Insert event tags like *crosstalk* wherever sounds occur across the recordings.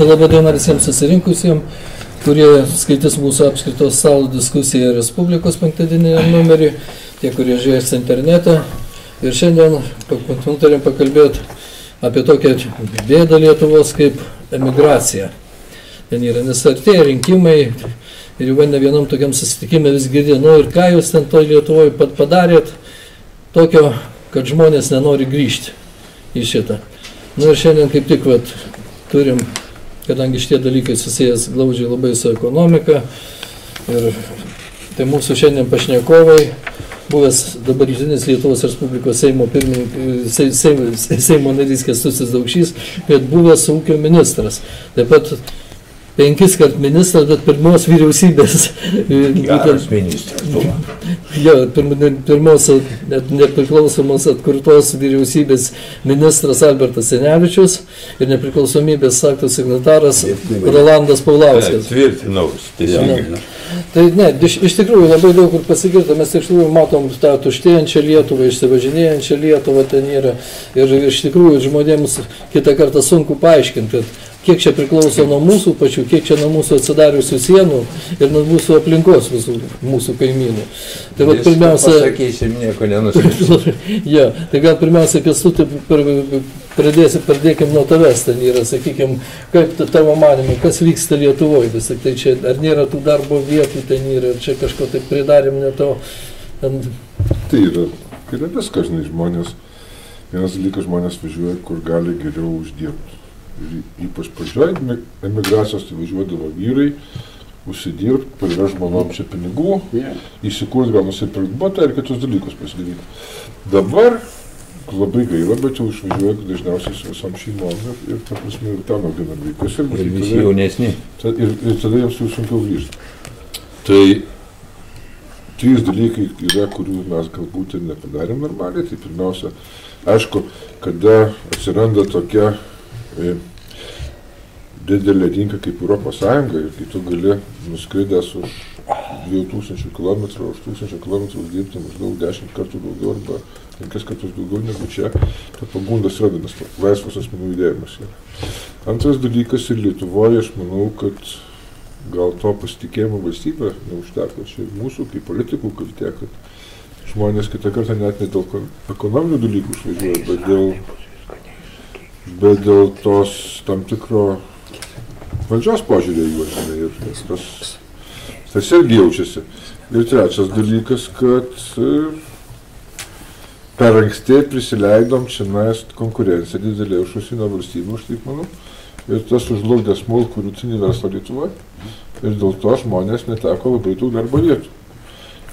Tai labai diena visiems susirinkusiems, kurie skaitys mūsų apskritos salų diskusiją Respublikos penktadienį numerį, tie, kurie žiūrės internetą. Ir šiandien nutarėm pakalbėti apie tokią bėdą Lietuvos kaip emigracija. Ten yra, nes artėja rinkimai ir jau ne vienam tokiam susitikimui vis girdė, nu ir ką jūs ten to Lietuvoje pat padarėt, tokio, kad žmonės nenori grįžti į šitą. Nu ir šiandien kaip tik vat, turim kadangi šitie dalykai susijęs glaudžiai labai su ekonomika. Ir tai mūsų šiandien pašnekovai, buvęs dabartinis Lietuvos Respublikos Seimo, pirmininkas, Seimo, Seimo narys Kestusis Daukšys, bet buvęs ūkio ministras. Taip pat penkis kart ministras, bet pirmos vyriausybės. *laughs* Geras ministras. Jo, pirm, pirmos net nepriklausomos atkurtos vyriausybės ministras Albertas Senevičius ir nepriklausomybės akto signataras Rolandas Paulauskas. Tvirtinau, tiesiog. Tai ne, iš, iš tikrųjų labai daug kur pasigirta, mes iš tikrųjų matom tą tuštėjančią Lietuvą, išsivažinėjančią Lietuvą ten yra ir iš tikrųjų žmonėms kitą kartą sunku paaiškinti, kad kiek čia priklauso nuo mūsų pačių, kiek čia nuo mūsų atsidariusių sienų ir nuo mūsų aplinkos visų mūsų kaimynų. Tai va, pirmiausia... Sakysim, nieko nenusipirksim. *laughs* ja, tai gal pirmiausia, Kestutė, pradėsim, pradėkim nuo tavęs, ten yra, sakykime, kaip tavo manimo, kas vyksta Lietuvoje, vis tik tai čia, ar nėra tų darbo vietų ten yra, ar čia kažko tai pridarėm ne to. Ten... Tai yra, yra viskas, žinai, žmonės, vienas dalykas žmonės važiuoja, kur gali geriau uždirbti ir ypač pradžioj emigracijos tai važiuodavo vyrai, užsidirbti, parvež žmonom čia pinigų, yeah. įsikurti, gal nusipirkti botą ir kitus dalykus pasidaryti. Dabar labai gaila, bet jau išvažiuoja dažniausiai su visom šeimom ir, ir ta prasme, ir ten augina vaikus. Ir, ir visi tada, jaunesni. Ir, ir tada jiems jau sunkiau grįžti. Tai trys dalykai yra, kurių mes galbūt ir nepadarėm normaliai. Tai pirmiausia, aišku, kada atsiranda tokia e, didelė rinka kaip Europos Sąjunga ir kai tu gali nuskridęs už 2000 km, už 1000 km uždirbti maždaug 10 kartų daugiau arba 5 kartus daugiau negu čia, ta pagundas yra, nes laisvas asmenų judėjimas. Antras dalykas ir Lietuvoje, aš manau, kad gal to pasitikėjimo valstybė neužteko čia mūsų kaip politikų kaltė, kad žmonės kitą kartą net ne dėl ekonominių dalykų išvažiuoja, bet dėl, bet dėl tos tam tikro valdžios požiūrė į juos, žinai, ir tas, tas irgi jaučiasi. Ir trečias dalykas, kad e, per anksti prisileidom čia mes konkurenciją didelė už užsienio valstybių, aš taip manau, ir tas užlugdė smulkų rutinį verslą Lietuvoje, ir dėl to žmonės neteko labai daug darbo vietų.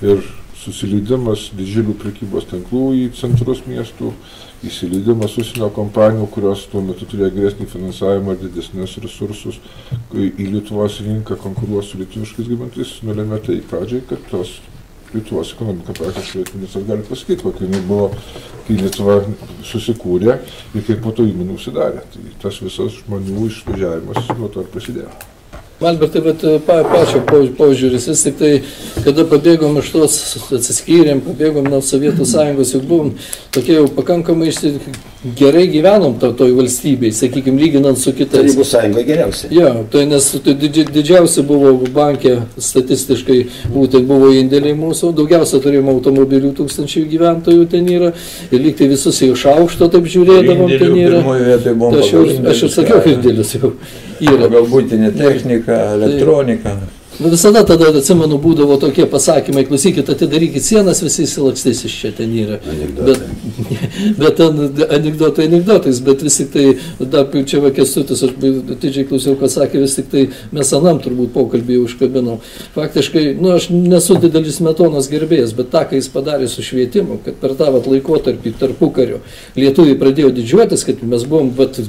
Ir susileidimas didžiulių prekybos tinklų į centrus miestų, įsileidimas užsienio kompanijų, kurios tuo metu turėjo geresnį finansavimą ir didesnius resursus į Lietuvos rinką konkuruos su lietuviškais gamintojais, nulėmė tai pradžiai, kad tos Lietuvos ekonomika praktiškai ministras gali pasakyti, kokia jinai buvo, kai Lietuva susikūrė ir kaip po to įmonių užsidarė. Tai tas visas žmonių išvažiavimas nuo to ir prasidėjo. Albertai, bet pa, pačio požiūris, vis tik tai, kada pabėgom iš tos, atsiskyrėm, pabėgom nuo Sovietų sąjungos, jau buvom tokie jau pakankamai gerai gyvenom to, toj valstybei, sakykime, lyginant su kitais. Tarybų sąjunga geriausia. Jo, tai nes tai didži, didžiausia buvo bankė, statistiškai būtent buvo indėliai mūsų, daugiausia turėjome automobilių tūkstančių gyventojų ten yra, ir lyg tai visus iš aukšto taip žiūrėdavom ten yra. Tai aš jau, aš jau sakiau, indėlis jau technika technika, elektronika. Tai, Nu visada tada, atsimenu, būdavo tokie pasakymai, klausykit, atidarykit sienas, visi įsilakstys iš čia ten yra. Anekdotai. Bet, *laughs* bet ten anegdotai anegdotais, bet vis tik tai, dar čia vakestutis, aš didžiai klausiau, ką sakė, vis tik tai mes anam turbūt pokalbį užkabinau. Faktiškai, nu aš nesu didelis metonos gerbėjas, bet tą, ką jis padarė su švietimu, kad per tą vat, laikotarpį tarpu kario lietuviai pradėjo didžiuotis, kad mes buvom vat,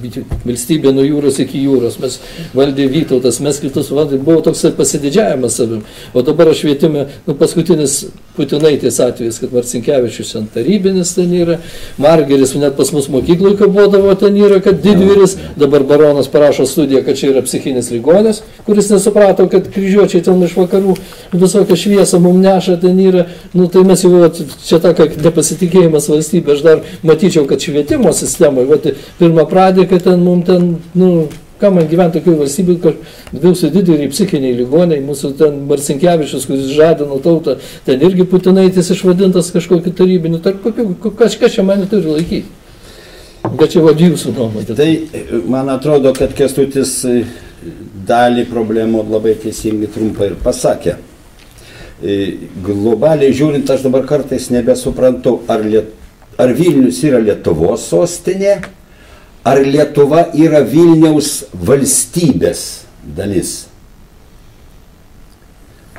valstybė nuo jūros iki jūros, mes valdė Vytautas, mes kitus valdė, buvo toksai pasididžiavimas pasididžiavimas savim. O dabar aš švietime, nu, paskutinis Putinaitės atvejis, kad Marcinkievičius ant tarybinis ten yra, Margeris net pas mus mokykloje kabodavo ten yra, kad didvyris, dabar baronas parašo studiją, kad čia yra psichinis ligonis, kuris nesuprato, kad kryžiuočiai ten iš vakarų visokią šviesą mums neša ten yra, nu tai mes jau čia ta, kad nepasitikėjimas valstybė, aš dar matyčiau, kad švietimo sistemoje, pirmą pradį, kad ten mums ten, nu, Ką man gyventi tokių valstybių, kad dviejų dideliai psichiniai ligoniai, mūsų ten Marcinkievičius, kuris žadino tautą, ten irgi Putinaitis išvadintas kažkokiu tarybiniu, tarp kokiu, kažkas čia mane turi laikyti. Bet čia vadžiu jūsų nuomonė. Tai man atrodo, kad Kestutis e, dalį problemų labai teisingai trumpai ir pasakė. E, globaliai žiūrint, aš dabar kartais nebesuprantu, ar, Liet... ar Vilnius yra Lietuvos sostinė, ar Lietuva yra Vilniaus valstybės dalis.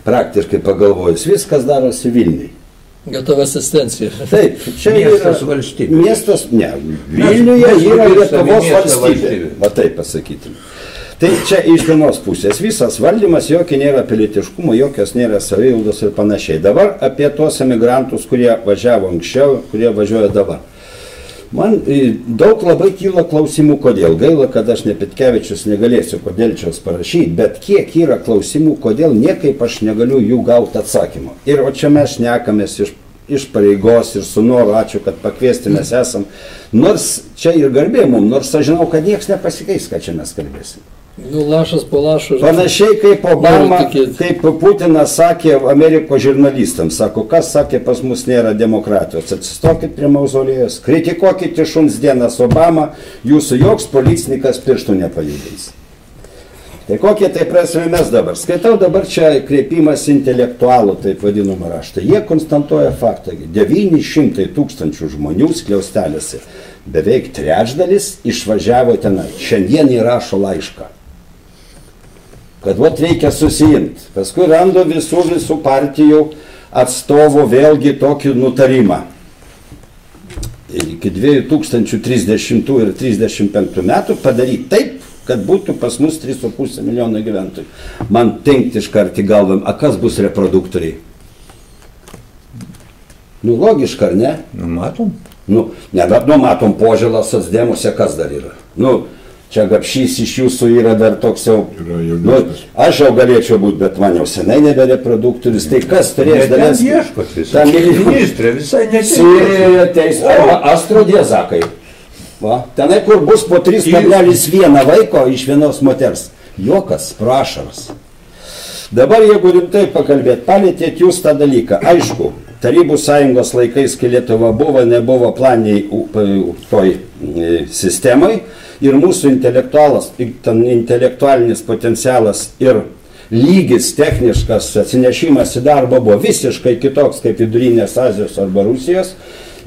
Praktiškai pagalvojus, viskas darosi Vilniui. Gatava asistencija. Taip, čia Miestas yra valstybė. Miestas, ne, Vilniuje Mes yra Lietuvos valstybė. Va taip pasakytum. Tai čia iš vienos pusės visas valdymas, jokio nėra pilietiškumo, jokios nėra savivaldos ir panašiai. Dabar apie tuos emigrantus, kurie važiavo anksčiau, kurie važiuoja dabar. Man e, daug labai kyla klausimų, kodėl. Gaila, kad aš ne Pitkevičius negalėsiu kodėl čia parašyti, bet kiek yra klausimų, kodėl niekaip aš negaliu jų gauti atsakymą. Ir o čia mes šnekamės iš, iš pareigos ir su noru, ačiū, kad pakviesti mes esam. Nors čia ir garbė mums, nors aš žinau, kad niekas nepasikeis, ką čia mes kalbėsim. Nu, lašas po lašo. Panašiai kaip Obama, kaip Putinas sakė Amerikos žurnalistams, sako, kas sakė, pas mus nėra demokratijos, atsistokit prie mauzolėjos, kritikuokite šuns dienas Obama, jūsų joks policininkas pirštų nepajudins. Tai kokie tai prasme mes dabar? Skaitau dabar čia kreipimas intelektualų, taip vadinamą raštą. Jie konstantuoja faktą, 900 tūkstančių žmonių skliaustelėse, beveik trečdalis išvažiavo tenai. Šiandien įrašo laišką kad vat reikia susijimti. Paskui rando visų visų partijų atstovų vėlgi tokį nutarimą. Iki 2030 ir 35 metų padaryti taip, kad būtų pas mus 3,5 milijono gyventojų. Man tenkti iš karto galvom, a kas bus reproduktoriai? Nu, logiška, ar ne? Nu, matom. Nu, ne, bet nu matom požėlas sosdėmuose, kas dar yra. Nu, čia gapšys iš jūsų yra dar toks jau. Nu, aš jau galėčiau būti, bet man jau senai nebe reproduktorius. Tai kas turės Net ten ieškot visą. Ten Ministrė visai nesitikė. Sirijoje teis, arba astrodiezakai. Va, tenai, kur bus po 3,1 vaiko iš vienos moters. Jokas, prašaras. Dabar, jeigu rimtai pakalbėt, palėtėt jūs tą dalyką. Aišku, Tarybų sąjungos laikais, kai Lietuva buvo, nebuvo planiai toj e, sistemai ir mūsų intelektualas, ten intelektualinis potencialas ir lygis techniškas atsinešimas į darbą buvo visiškai kitoks kaip vidurinės Azijos arba Rusijos.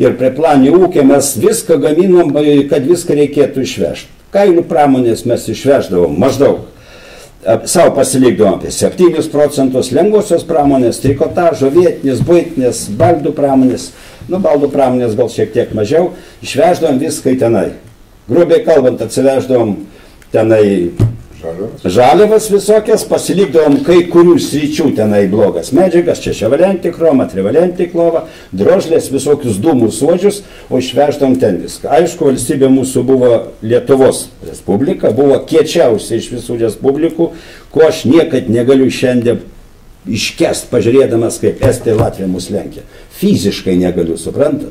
Ir prie planį ūkį mes viską gaminom, e, kad viską reikėtų išvežti. Kailių pramonės mes išveždavom maždaug ap- savo pasilikdavom apie 7 procentus lengvosios pramonės, trikotažo, vietinės, būtinės, baldų pramonės, nu baldų pramonės gal šiek tiek mažiau, išveždavom viską tenai. Grubiai kalbant, atsiveždavom tenai Žaliavas. žaliavas visokias, pasilikdavom kai kurių sričių tenai blogas medžiagas, čia ševalentį kromą, trivalentį klovą, drožlės, visokius dūmus suodžius, o išveždavom ten viską. Aišku, valstybė mūsų buvo Lietuvos Respublika, buvo kiečiausia iš visų Respublikų, ko aš niekad negaliu šiandien iškest, pažiūrėdamas, kaip Estija Latvija mus lenkia. Fiziškai negaliu, suprantat?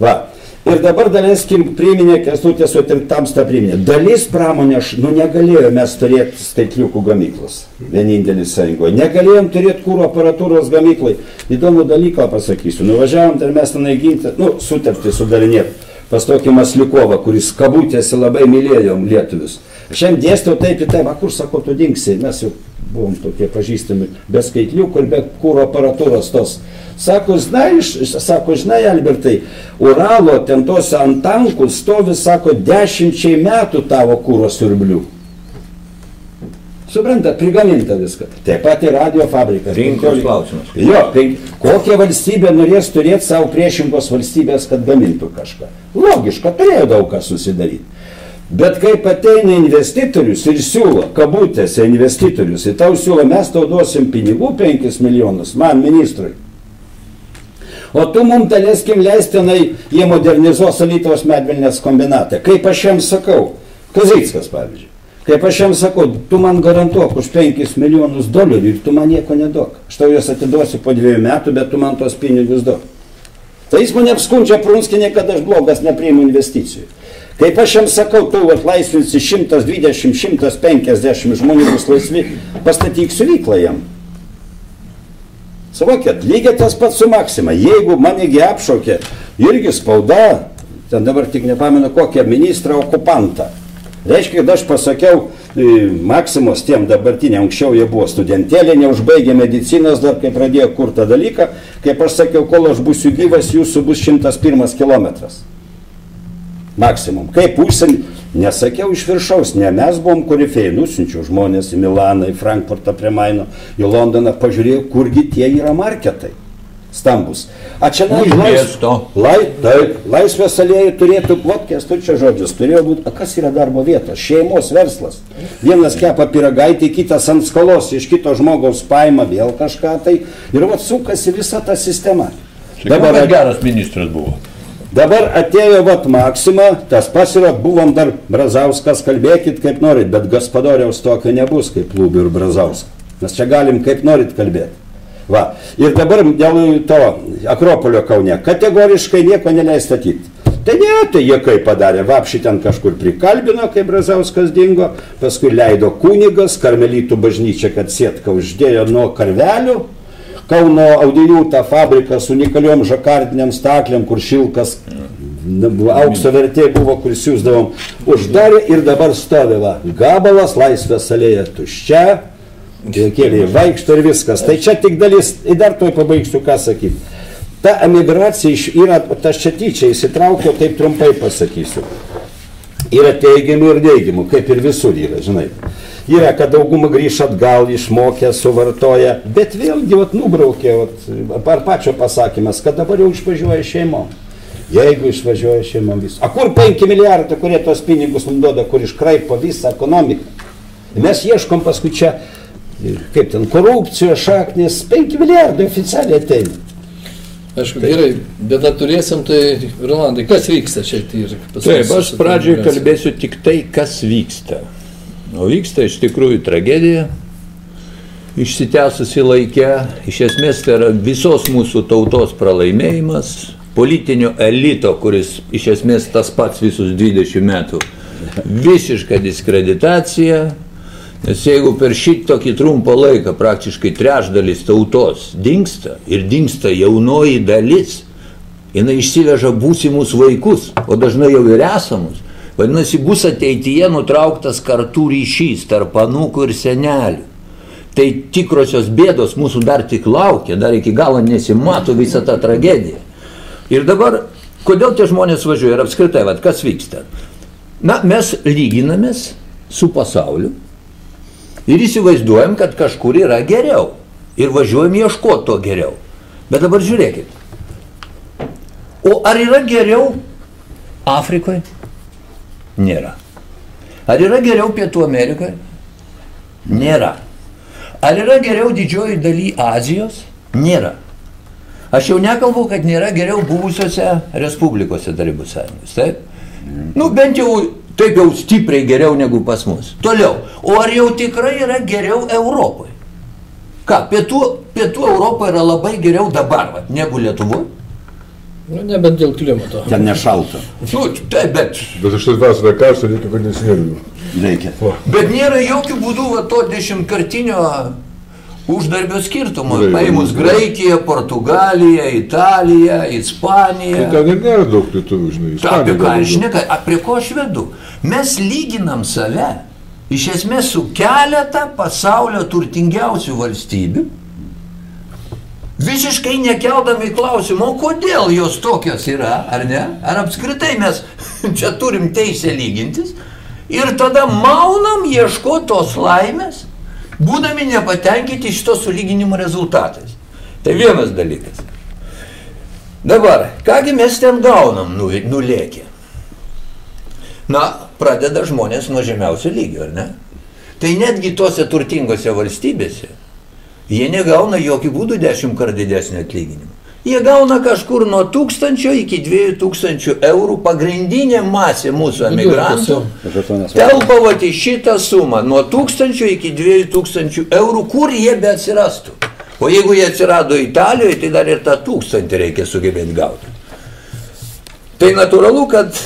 Va. Ir dabar daleiskim priminė, kestutė su tamsta priminė. Dalis pramonės, nu negalėjome mes turėti skaitliukų gamyklos. Vienintelis sąjungoje. Negalėjom turėti kūro aparatūros gamyklai. Įdomų dalyką pasakysiu. Nuvažiavom, tai mes tenai ginti, nu, sutartį sudarinėti. Pas tokį Masliukovą, kuris kabutėsi labai mylėjom lietuvius. Jam dėstau taip į taip, a kur sako, tu dingsi. Mes jau buvom tokie pažįstami, be skaitliukų ir be kūro aparatūros tos. Sako, žinai, sako, žinai, Albertai, Uralo ten tose ant tankų stovi, sako, dešimčiai metų tavo kūro siurblių. Suprantat, prigaminta viską. Taip pat ir radio fabrikas. Rinkos 15 klausimas. Jo, tai kokia valstybė norės turėti savo priešingos valstybės, kad gamintų kažką? Logiška, turėjo daug ką susidaryti. Bet kaip ateina investitorius ir siūlo, kabutėse investitorius, ir tau siūlo, mes tau duosim pinigų 5 milijonus, man ministrui. O tu mums dalėskim leistinai, jie modernizuos Alytaus medvilnės kombinatą. Kaip aš jam sakau, Kazickas pavyzdžiui. Kaip aš jam sakau, tu man garantuok už 5 milijonus dolerių ir tu man nieko neduok. Aš tau juos atiduosiu po dviejų metų, bet tu man tos pinigus duok. Tai jis mane apskundžia Prunskinė, kad aš blogas nepriimu investicijų. Kaip aš jam sakau, tu atlaisvinsi 120-150 žmonių bus laisvi, pastatyk siuvyklą jam. Savokėt, lygiai tas pats su Maksima. Jeigu manegi apšaukė irgi spauda, ten dabar tik nepamenu kokią ministrą okupantą. Reiškia, kad aš pasakiau e, Maksimos tiem dabartiniam, anksčiau jie buvo studentėlė, neužbaigė medicinos, dar kai pradėjo kurtą dalyką, kaip aš sakiau, kol aš būsiu gyvas, jūsų bus 101 kilometras. Maksimum. Kaip užsienį, nesakiau iš viršaus, ne mes buvom korifėjai, nusinčiau žmonės į Milaną, į Frankfurtą prie Maino, į Londoną, pažiūrėjau, kurgi tie yra marketai stambus. A čia na, lais, lai, taip, laisvės alėjai turėtų, vat, kestučio žodžius, turėjo būti, a kas yra darbo vietos, šeimos verslas. Vienas kepa piragaitį, kitas ant skolos, iš kito žmogaus paima vėl kažką tai ir vat sukasi visa ta sistema. Dabar geras ministras buvo. Dabar atėjo vat Maksima, tas pats yra, buvom dar Brazauskas, kalbėkit kaip norit, bet gaspadoriaus tokio nebus kaip Lūbių ir Brazauskas. Mes čia galim kaip norit kalbėti. Va. Ir dabar dėl to Akropolio Kaune kategoriškai nieko neleis statyti. Tai ne, tai jie kaip padarė, vapšį ten kažkur prikalbino, kai Brazauskas dingo, paskui leido kunigas, karmelytų bažnyčia, kad sėtka uždėjo nuo karvelių, Kauno audinių tą fabriką su unikaliom žakardiniam staklėm, kur šilkas aukso vertė buvo, kur siūsdavom, uždarė ir dabar stovėva gabalas, laisvės alėja tuščia, kėlė vaikšto ir viskas. Tai čia tik dalis, ir dar toj pabaigsiu ką sakyti. Ta emigracija yra, tas čia tyčia įsitraukiau, taip trumpai pasakysiu. Yra teigiamų ir neigiamų, kaip ir visur yra, žinai. Yra, kad dauguma grįž atgal, išmokė, suvartoja, bet vėlgi, vat, nubraukė, vat, ar pačio pasakymas, kad dabar jau išvažiuoja šeimom. Jeigu išvažiuoja šeimom visą. A kur 5 milijardai, kurie tos pinigus mums duoda, kur iškraipo visą ekonomiką? Mes ieškom paskui čia kaip ten korupcijos šaknis, 5 milijardai oficialiai ateina. Aišku, Taip. gerai, bet turėsim, tai Rolandai, kas vyksta čia ir Taip, aš pradžioj kalbėsiu tik tai, kas vyksta. O vyksta iš tikrųjų tragedija, išsitęsusi laikė, iš esmės tai yra visos mūsų tautos pralaimėjimas, politinio elito, kuris iš esmės tas pats visus 20 metų, visiška diskreditacija, Nes jeigu per šitokį trumpą laiką praktiškai trečdalis tautos dinksta ir dinksta jaunoji dalis, jinai išsiveža būsimus vaikus, o dažnai jau ir esamus. Vadinasi, bus ateityje nutrauktas kartų ryšys tarp anūkų ir senelių. Tai tikrosios bėdos mūsų dar tik laukia, dar iki galo nesimato visą tą tragediją. Ir dabar, kodėl tie žmonės važiuoja ir apskritai, vad, kas vyksta? Na, mes lyginamės su pasauliu, ir įsivaizduojam, kad kažkur yra geriau. Ir važiuojam ieškoti to geriau. Bet dabar žiūrėkit. O ar yra geriau Afrikoje? Nėra. Ar yra geriau Pietų Amerikoje? Nėra. Ar yra geriau didžioji daly Azijos? Nėra. Aš jau nekalbu, kad nėra geriau buvusiose respublikose Tarybų sąjungos. Taip? Nu, bent jau Taip jau stipriai geriau negu pas mus. Toliau. O ar jau tikrai yra geriau Europoje? Ką, pietų, pietų Europoje yra labai geriau dabar, va, negu Lietuvoje? Nu, nebent dėl klimato. Ten nešalta. Nu, taip, bet. Bet iš tas vasarą karšta, reikia kondicionierių. Reikia. Bet nėra jokių būdų va, to dešimtkartinio uždarbio skirtumo. Paimus Graikiją, Portugaliją, Italiją, Ispaniją. Tai ten ir nėra daug lietuvių, žinai. Ta, apie ką aš šneka, prie ko aš vedu? Mes lyginam save iš esmės su keletą pasaulio turtingiausių valstybių, visiškai nekeldami klausimą, o kodėl jos tokios yra, ar ne? Ar apskritai mes *laughs* čia turim teisę lygintis ir tada maunam ieškoti tos laimės, būdami nepatenkinti šito sulyginimo rezultatais. Tai vienas dalykas. Dabar, kągi mes ten gaunam nu- nulėkę? Na, pradeda žmonės nuo žemiausio lygio, ar ne? Tai netgi tose turtingose valstybėse jie negauna jokių būdų dešimt kart didesnį atlyginimą. Jie gauna kažkur nuo tūkstančio iki dviejų tūkstančių eurų pagrindinė masė mūsų emigrantų. Telpa vat į šitą sumą nuo tūkstančio iki dviejų tūkstančių eurų, kur jie be atsirastų. O jeigu jie atsirado Italijoje, tai dar ir tą tūkstantį reikia sugebėti gauti. Tai natūralu, kad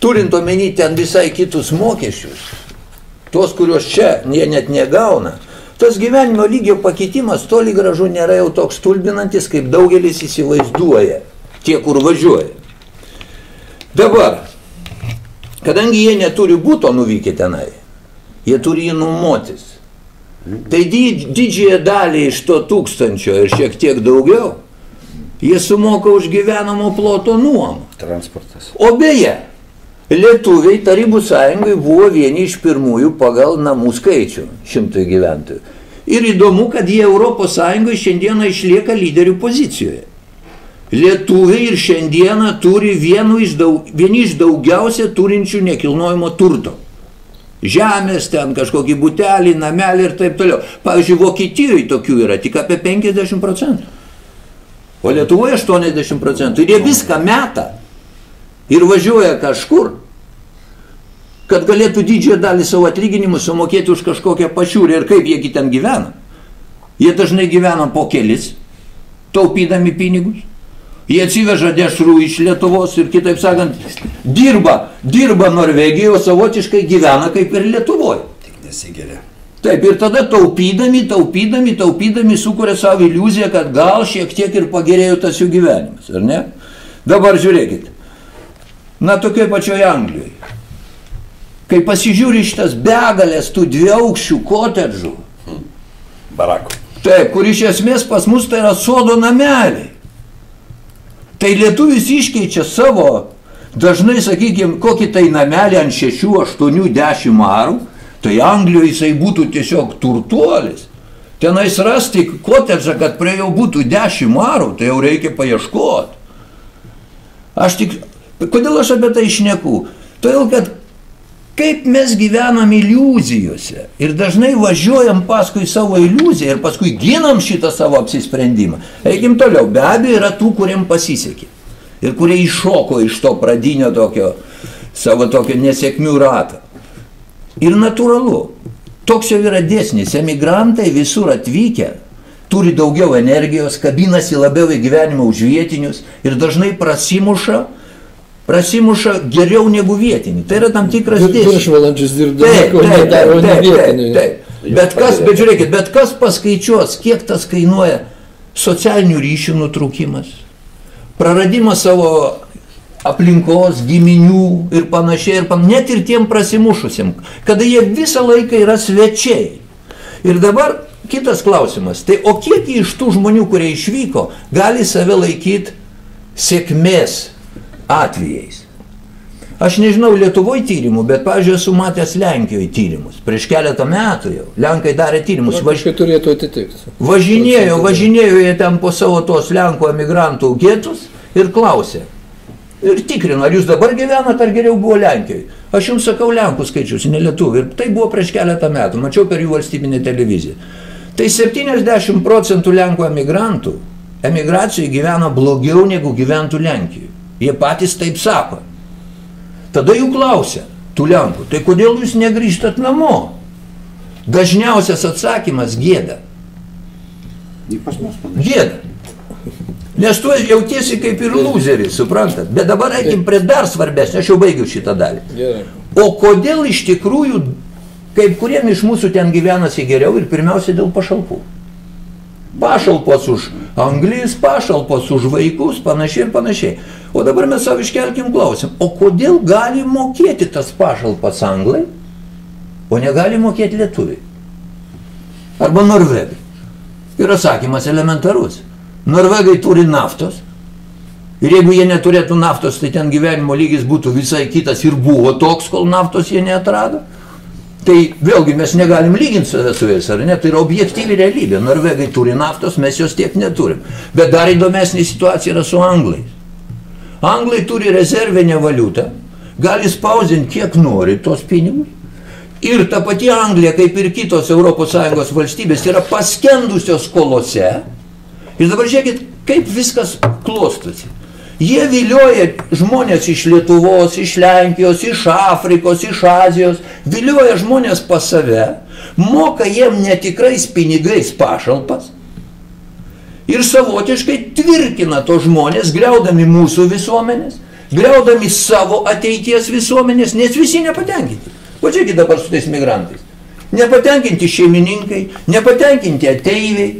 turint omeny ten visai kitus mokesčius, tuos, kuriuos čia jie net negauna, tas gyvenimo lygio pakitimas toli gražu nėra jau toks stulbinantis, kaip daugelis įsivaizduoja, tie, kur važiuoja. Dabar, kadangi jie neturi būto nuvykę tenai, jie turi jį nuomotis. Tai didžiąją dalį iš to tūkstančio ir šiek tiek daugiau, jie sumoka už gyvenamo ploto nuomą. Transportas. O beje, lietuviai Tarybų sąjungai buvo vieni iš pirmųjų pagal namų skaičių šimtui gyventojų. Ir įdomu, kad jie Europos Sąjungoje šiandieną išlieka lyderių pozicijoje. Lietuviai ir šiandieną turi iš daug, vieni iš daugiausia turinčių nekilnojimo turto. Žemės, ten kažkokį butelį, namelį ir taip toliau. Pavyzdžiui, Vokietijoje tokių yra tik apie 50 procentų. O Lietuvoje 80 procentų. Ir jie viską meta. Ir važiuoja kažkur, kad galėtų didžiąją dalį savo atlyginimų sumokėti už kažkokią pašiūrę ir kaip jiegi ten gyvena. Jie dažnai gyvena po kelis, taupydami pinigus. Jie atsiveža dešrų iš Lietuvos ir kitaip sakant, dirba, dirba Norvegijoje, savotiškai gyvena kaip ir Lietuvoje. Tik nesigeria. Taip, ir tada taupydami, taupydami, taupydami sukuria savo iliuziją, kad gal šiek tiek ir pagerėjo tas jų gyvenimas, ar ne? Dabar žiūrėkit. Na, tokiai pačioje Anglijoje. Kai pasižiūri šitas begalės tų dviaukščių kotedžų. Barakų. Taip, kur iš esmės pas mus tai yra sodo nameliai. Tai lietuvis iškeičia savo, dažnai, sakykime, kokį tai namelį ant 6, 8, 10 arų, tai Anglijoje jisai būtų tiesiog turtuolis. Tenais rasti kotedžą, kad prie jau būtų 10 arų, tai jau reikia paieškoti. Aš tik, kodėl aš apie tai išneku? Todėl, kad kaip mes gyvenam iliuzijose ir dažnai važiuojam paskui savo iliuziją ir paskui ginam šitą savo apsisprendimą. Eikim toliau, be abejo yra tų, kuriem pasisekė ir kurie iššoko iš to pradinio tokio savo tokio nesėkmių ratą. Ir natūralu, toks jau yra dėsnis, emigrantai visur atvykę turi daugiau energijos, kabinasi labiau į gyvenimą už vietinius ir dažnai prasimuša prasimuša geriau negu vietiniai. Tai yra tam tikras dėsnis. Viršvalandžius dirbdami, ko nedaro ne vietiniai. Taip, taip. Bet kas, bet žiūrėkit, bet kas paskaičiuos, kiek tas kainuoja socialinių ryšių nutraukimas, praradimas savo aplinkos, giminių ir panašiai, ir pan... net ir tiem prasimušusiem, kada jie visą laiką yra svečiai. Ir dabar kitas klausimas, tai o kiek iš tų žmonių, kurie išvyko, gali save laikyti sėkmės atvejais. Aš nežinau Lietuvoje tyrimų, bet, pavyzdžiui, esu matęs Lenkijoje tyrimus. Prieš keletą metų jau. Lenkai darė tyrimus. Važ... turėtų atitikti. Važinėjo, važinėjo jie ten po savo tos Lenkų emigrantų getus ir klausė. Ir tikrino, ar jūs dabar gyvenat, ar geriau buvo Lenkijoje. Aš jums sakau Lenkų skaičius, ne Lietuvų. Ir tai buvo prieš keletą metų. Mačiau per jų valstybinę televiziją. Tai 70 procentų Lenkų emigrantų emigracijoje gyvena blogiau negu gyventų Lenkijoje. Jie patys taip sako. Tada jų klausia, tų Lenkų, tai kodėl jūs negrįžtat namo? Dažniausias atsakymas gėda. Gėda. Nes tu jautiesi kaip ir loseris, suprantat? Bet dabar eikim prie dar svarbesnio, aš jau baigiu šitą dalį. O kodėl iš tikrųjų, kaip kuriem iš mūsų ten gyvenasi geriau ir pirmiausia dėl pašalpų? Pašalpos už anglis, pašalpos už vaikus, panašiai ir panašiai. O dabar mes savo iškelkim klausim, o kodėl gali mokėti tas pašalpas anglai, o negali mokėti lietuviai? Arba norvegai. Ir atsakymas elementarus. Norvegai turi naftos. Ir jeigu jie neturėtų naftos, tai ten gyvenimo lygis būtų visai kitas ir buvo toks, kol naftos jie neatrado. Tai vėlgi mes negalim lyginti save su jais, ar ne? Tai yra objektyvi realybė. Norvegai turi naftos, mes jos tiek neturim. Bet dar įdomesnė situacija yra su anglais. Anglai turi rezervinę valiutą, gali spausdinti kiek nori tos pinigus. Ir ta pati Anglija, kaip ir kitos ES valstybės, yra paskendusios skolose. Ir dabar žiūrėkit, kaip viskas klostosi. Jie vilioja žmonės iš Lietuvos, iš Lenkijos, iš Afrikos, iš Azijos, vilioja žmonės pas save, moka jiem netikrais pinigais pašalpas ir savotiškai tvirkina to žmonės, greudami mūsų visuomenės greudami savo ateities visuomenės, nes visi nepatenkinti. O čiagi dabar su tais migrantais. Nepatenkinti šeimininkai, nepatenkinti ateiviai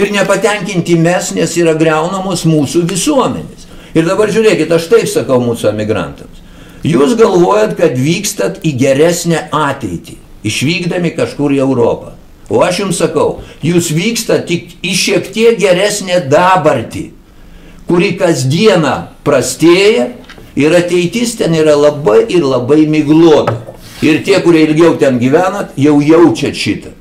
ir nepatenkinti mes, nes yra greunamos mūsų visuomenės. Ir dabar žiūrėkit, aš taip sakau mūsų emigrantams. Jūs galvojat, kad vykstat į geresnę ateitį, išvykdami kažkur į Europą. O aš jums sakau, jūs vykstat tik į šiek tiek geresnę dabartį, kuri kasdieną prastėja ir ateitis ten yra labai ir labai miglota. Ir tie, kurie ilgiau ten gyvenat, jau jaučiat šitą.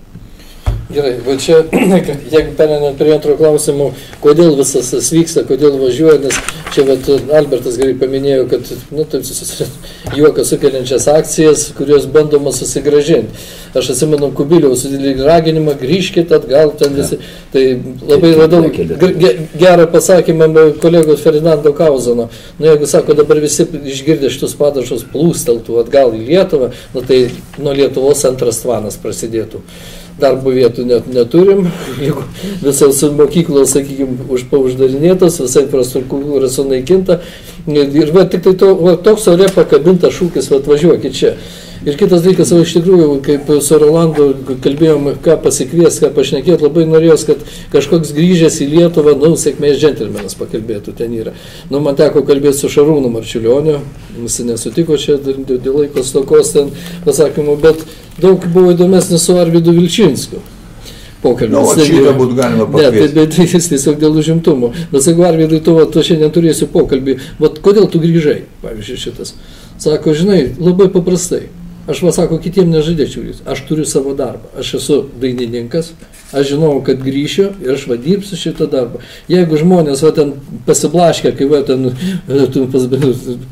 Gerai, va čia, *clears throat* jeigu perinant prie antro klausimo, kodėl visas tas vyksta, kodėl važiuoja, nes čia vat, Albertas gerai paminėjo, kad, nu, taip, *laughs* juoką sukeliančias akcijas, kurios bandoma susigražinti. Aš atsimenu Kubiliaus raginimą, grįžkit atgal ten visi. Tai labai radau gerą pasakymą kolegos Ferdinando Kauzano. Nu, jeigu sako, dabar visi išgirdę šitus padažus plūsteltų atgal į Lietuvą, nu, tai nuo Lietuvos antras tvanas prasidėtų darbo vietų net neturim, jeigu visas mokyklos, sakykime, už, uždarinėtas, visa infrastruktūra sunaikinta. Ir va, tik tai to, va, toks ore pakabintas šūkis, va, atvažiuokit čia. Ir kitas dalykas, o iš tikrųjų, kaip su Rolandu kalbėjom, ką pasikvies, ką pašnekėt, labai norėjos, kad kažkoks grįžęs į Lietuvą, nu, sėkmės džentelmenas pakalbėtų, ten yra. Nu, man teko kalbėti su Šarūnu Marčiulioniu, jis nesutiko čia dėl laiko stokos ten pasakymų, bet daug buvo įdomesnis su Arvidu Vilčinsku pokalbis. Na, nu, šitą būtų galima pakviesti. Ne, tai, bet jis tiesiog dėl užimtumo. Bet sakau, Arvidai, tu, va, tu šiandien turėsi pokalbį. Vat kodėl tu grįžai, pavyzdžiui, šitas? Sako, žinai, labai paprastai. Aš va sako, kitiem nežadėčiau jūs. Aš turiu savo darbą. Aš esu dainininkas, aš žinau, kad grįšiu ir aš vadypsiu šitą darbą. Jeigu žmonės va ten pasiblaškia, kai va ten, tu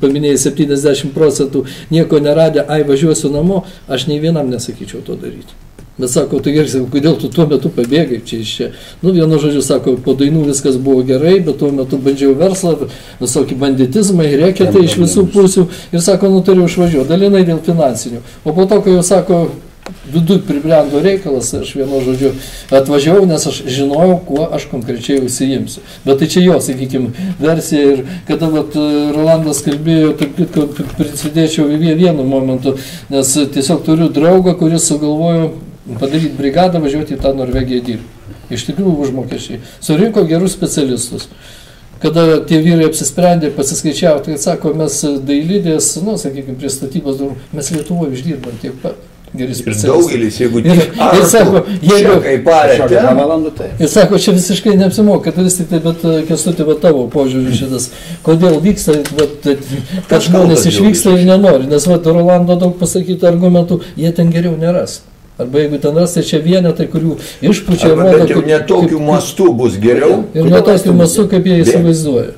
paminėjai 70 procentų, nieko neradė, ai važiuosiu namo, aš nei vienam nesakyčiau to daryti. Bet sako, gerai, sako, kodėl tu tuo metu pabėgai čia iš čia. Nu, vienu žodžiu, sako, po dainų viskas buvo gerai, bet tuo metu bandžiau verslą, visokie banditizmai, reketai iš visų pusių ir sako, nu turiu išvažiuoti, dalinai dėl finansinių. O po to, kai jau sako, viduj pribrendo reikalas, aš vienu žodžiu atvažiavau, nes aš žinojau, kuo aš konkrečiai užsiimsiu. Bet tai čia jo, sakykime, versija ir kada vat, Rolandas kalbėjo, taip kitko prisidėčiau vienu momentu, nes tiesiog turiu draugą, kuris sugalvojo padaryti brigadą, važiuoti į tą Norvegiją dirbti. Iš tikrųjų užmokesčiai. Surinko gerus specialistus. Kada tie vyrai apsisprendė, pasiskaičiavo, tai sako, mes dailydės, nu, sakykime, prie statybos durų, mes Lietuvoje uždirbam tiek pat. Geri specialistai. Ir daugelis, jeigu ir, ir sako, jeigu, kaip parė, valandų tai. Ir sako, čia visiškai neapsimoka, tai vis tik tai, bet kestutė, bet tavo požiūrį šitas, kodėl vyksta, bet, kad žmonės išvyksta ir nenori, nes va, Rolando daug pasakytų argumentų, jie ten geriau neras. Arba jeigu ten ras, tai čia vienetai, kurių išpučia rodo. Bet jau netokiu kaip, mastu bus geriau. Ir netokiu mastu, kaip jie įsivaizduoja.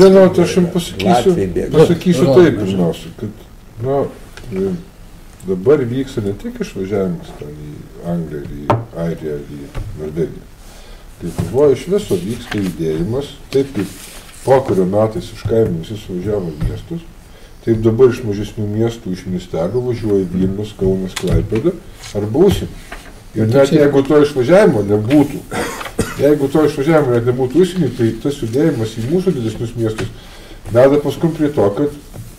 Žinot, aš jums pasakysiu, pasakysiu taip, žinosiu, kad na, dabar vyksta ne tik išvažiavimas į Angliją, į Airiją, į Norvegiją. Lietuvoje iš viso vyksta judėjimas, taip kaip pokario metais iš kaimų visi suvažiavo miestus Taip dabar iš mažesnių miestų, iš miestelių važiuoja Vilnius, Kaunas, Klaipėda. Arba užsienį. Ir net jeigu to išvažiavimo nebūtų, jeigu to išvažiavimo net nebūtų užsienį, tai tas judėjimas į mūsų didesnius miestus veda paskui prie to, kad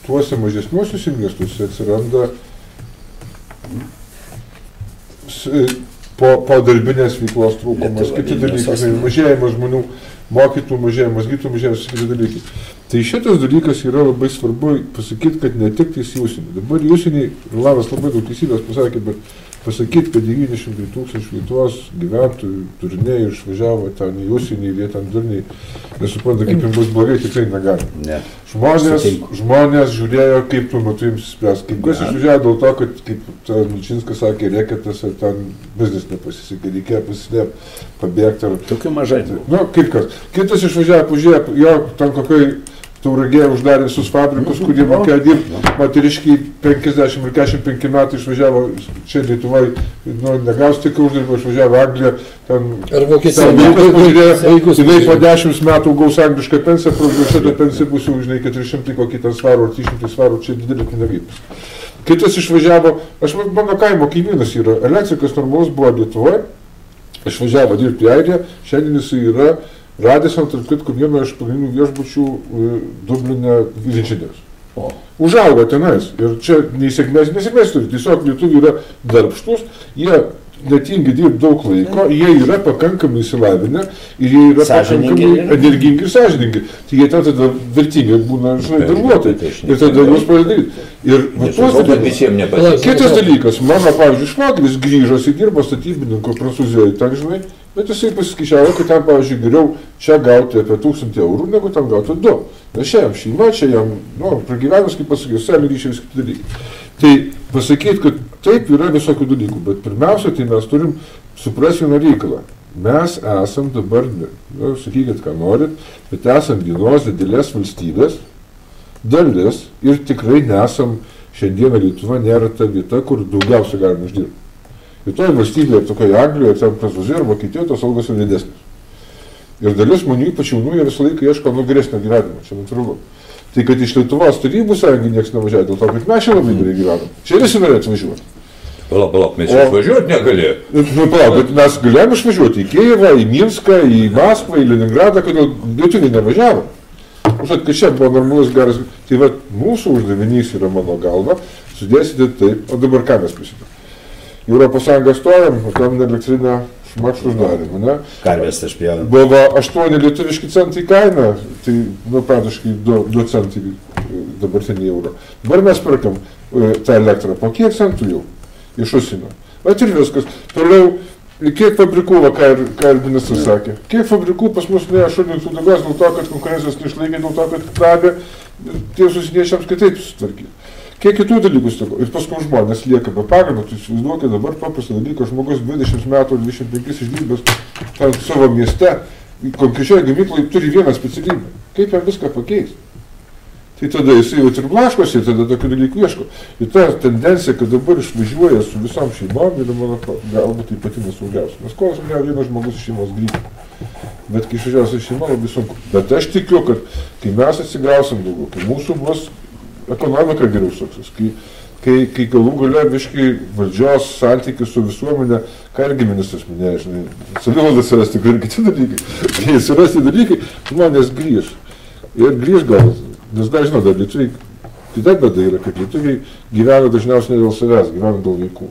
tuose mažesniuosiuose miestuose atsiranda po, po darbinės veiklos trūkumas, kiti dalykai, mažėjimas žmonių, mokytų mažėjimas, gytų mažėjimas, kiti dalykai. Tai šitas dalykas yra labai svarbu pasakyti, kad ne tik tais į užsienį. Dabar į užsienį, Rolandas labai daug teisybės pasakė, bet pasakyti, kad 900 tūkstančių Lietuvos gyventojų turiniai išvažiavo ten į užsienį ir jie ten durniai nesupranta, kaip jiems bus blogai, tikrai negali. Ne. Žmonės, žmonės žiūrėjo, kaip tuo metu jiems spręs. Kaip kas išvažiavo dėl to, kad, kaip Milčinskas sakė, reketas ar ten biznis nepasisekė, reikėjo pasislėpti, pabėgti. Ar... Tokių mažai. Nu, kaip kas. Kitas išvažiavo, pažiūrėjo, jo ten kokiai Tauragė uždarė visus fabrikus, kurie mokėjo dirbti. Moteriškiai 50 ir 45 metai išvažiavo čia Lietuvoje, nu, negaus tik uždirbą, išvažiavo Angliją. Ten, Ar Vokietija? Jinai po 10 metų gaus anglišką pensiją, progresuota pensija bus jau, žinai, 400 kokį ten svarų ar 300 svarų, čia didelį pinigai. Kitas išvažiavo, aš mano kaimo kaimynas yra, elektrikas normalus buvo Lietuvoje, išvažiavo dirbti į Airiją, šiandien jis yra Radisson, tarp kitko, vieno iš pagrindinių viešbučių e, Dublinė inžinierius. Užaugo tenais. Ir čia nesėkmės, nesėkmės turi. Tiesiog lietuviai yra darbštus, jie netingi dirbti daug laiko, jie yra pakankamai įsilavinę ir jie yra Sąžiningi pakankamai energingi ir sąžiningi. Tai jie ten tada vertingi būna, žinai, darbuotojai. Ir tada juos pradeda daryti. Ir tuos. Kitas dalykas, mano, pavyzdžiui, švagris grįžo, jis dirbo statybininku Prancūzijoje, ten žinai, bet jisai pasiskaičiavo, kad ten, pavyzdžiui, geriau čia gauti apie 1000 eurų, negu ten gauti 2. Nes čia jam šeima, čia jam, nu, pragyvenus, kaip pasakiau, sami ryšiai visi kiti dalykai. Tai pasakyti, kad taip yra visokių dalykų, bet pirmiausia, tai mes turim suprasti vieną reikalą. Mes esam dabar, nu, sakykit, ką norit, bet esam vienos didelės valstybės dalis ir tikrai nesam šiandieną Lietuva nėra ta vieta, kur daugiausia galima uždirbti. Ir toje valstybėje, tokioje Anglijoje, ten Prancūzijoje ar Vokietijoje tos algos yra didesnės. Ir dalis žmonių, ypač jaunų, jie visą laiką ieško nu geresnio gyvenimo, čia natūralu. Tai kad iš Lietuvos tarybų sąjungai niekas nevažiavo, dėl to, kad mes čia labai gerai gyvenam. Čia visi norėtų važiuoti. Palauk, palauk, mes O- išvažiuoti negalėjome. Nu, palauk, bet mes galėjome išvažiuoti į Kijevą, į Minską, į Maskvą, į Leningradą, kodėl lietuviai nevažiavo. Užtat, kad čia buvo normalus geras. Tai va, mūsų uždavinys yra mano galva, sudėsite taip, o dabar ką mes prisidėm. Į Europos Sąjungą stojam, atominę elektrinę šmakštų uždarėm, ne? Karvės pjaunu. Buvo 8 lietuviški centai kaina, tai nu, praktiškai 2, 2 centai e, dabartinį eurą. Dabar mes perkam e, tą elektrą po kiek centų jau iš užsienio. Bet ir viskas. Toliau, kiek fabrikų, va, ką ir, ką ir ministras sakė, kiek fabrikų pas mus nuėjo šalių dalios dėl to, kad konkurencijos neišlaikė, dėl to, kad davė tie susiniečiams kitaip sutvarkyti. Kiek kitų dalykų stego. Ir paskui žmonės lieka be pagrindo, tai įsivaizduokit dabar paprastą dalyką, žmogus 20 metų, 25 išdirbęs ten savo mieste, konkrečioje gamykloje turi vieną specialybę. Kaip jam viską pakeis? Tai tada jisai jau ir blaškosi, tada tokių dalykų ieško. Ir ta tendencija, kad dabar išvažiuoja su visom šeimom, yra mano galbūt tai pati nesaugiausia. Nes kol minėjau, vienas žmogus iš šeimos grįžta. Bet kai išvažiuoja su šeima, labai sunku. Bet aš tikiu, kad kai mes atsigausim daugiau, kai mūsų bus ekonomika geriau suksis, kai, kai, kai galų gale viškai valdžios santykius su visuomenė, ką irgi ministras minėjo, žinai, savivaldas atsiras tikrai ir kiti dalykai. *laughs* Kai atsiras tie dalykai, žmonės grįž. Ir grįž gal, nes dar žinau, dar lietuviai, kita bėda yra, kad lietuviai gyvena dažniausiai ne dėl savęs, gyvena dėl vaikų.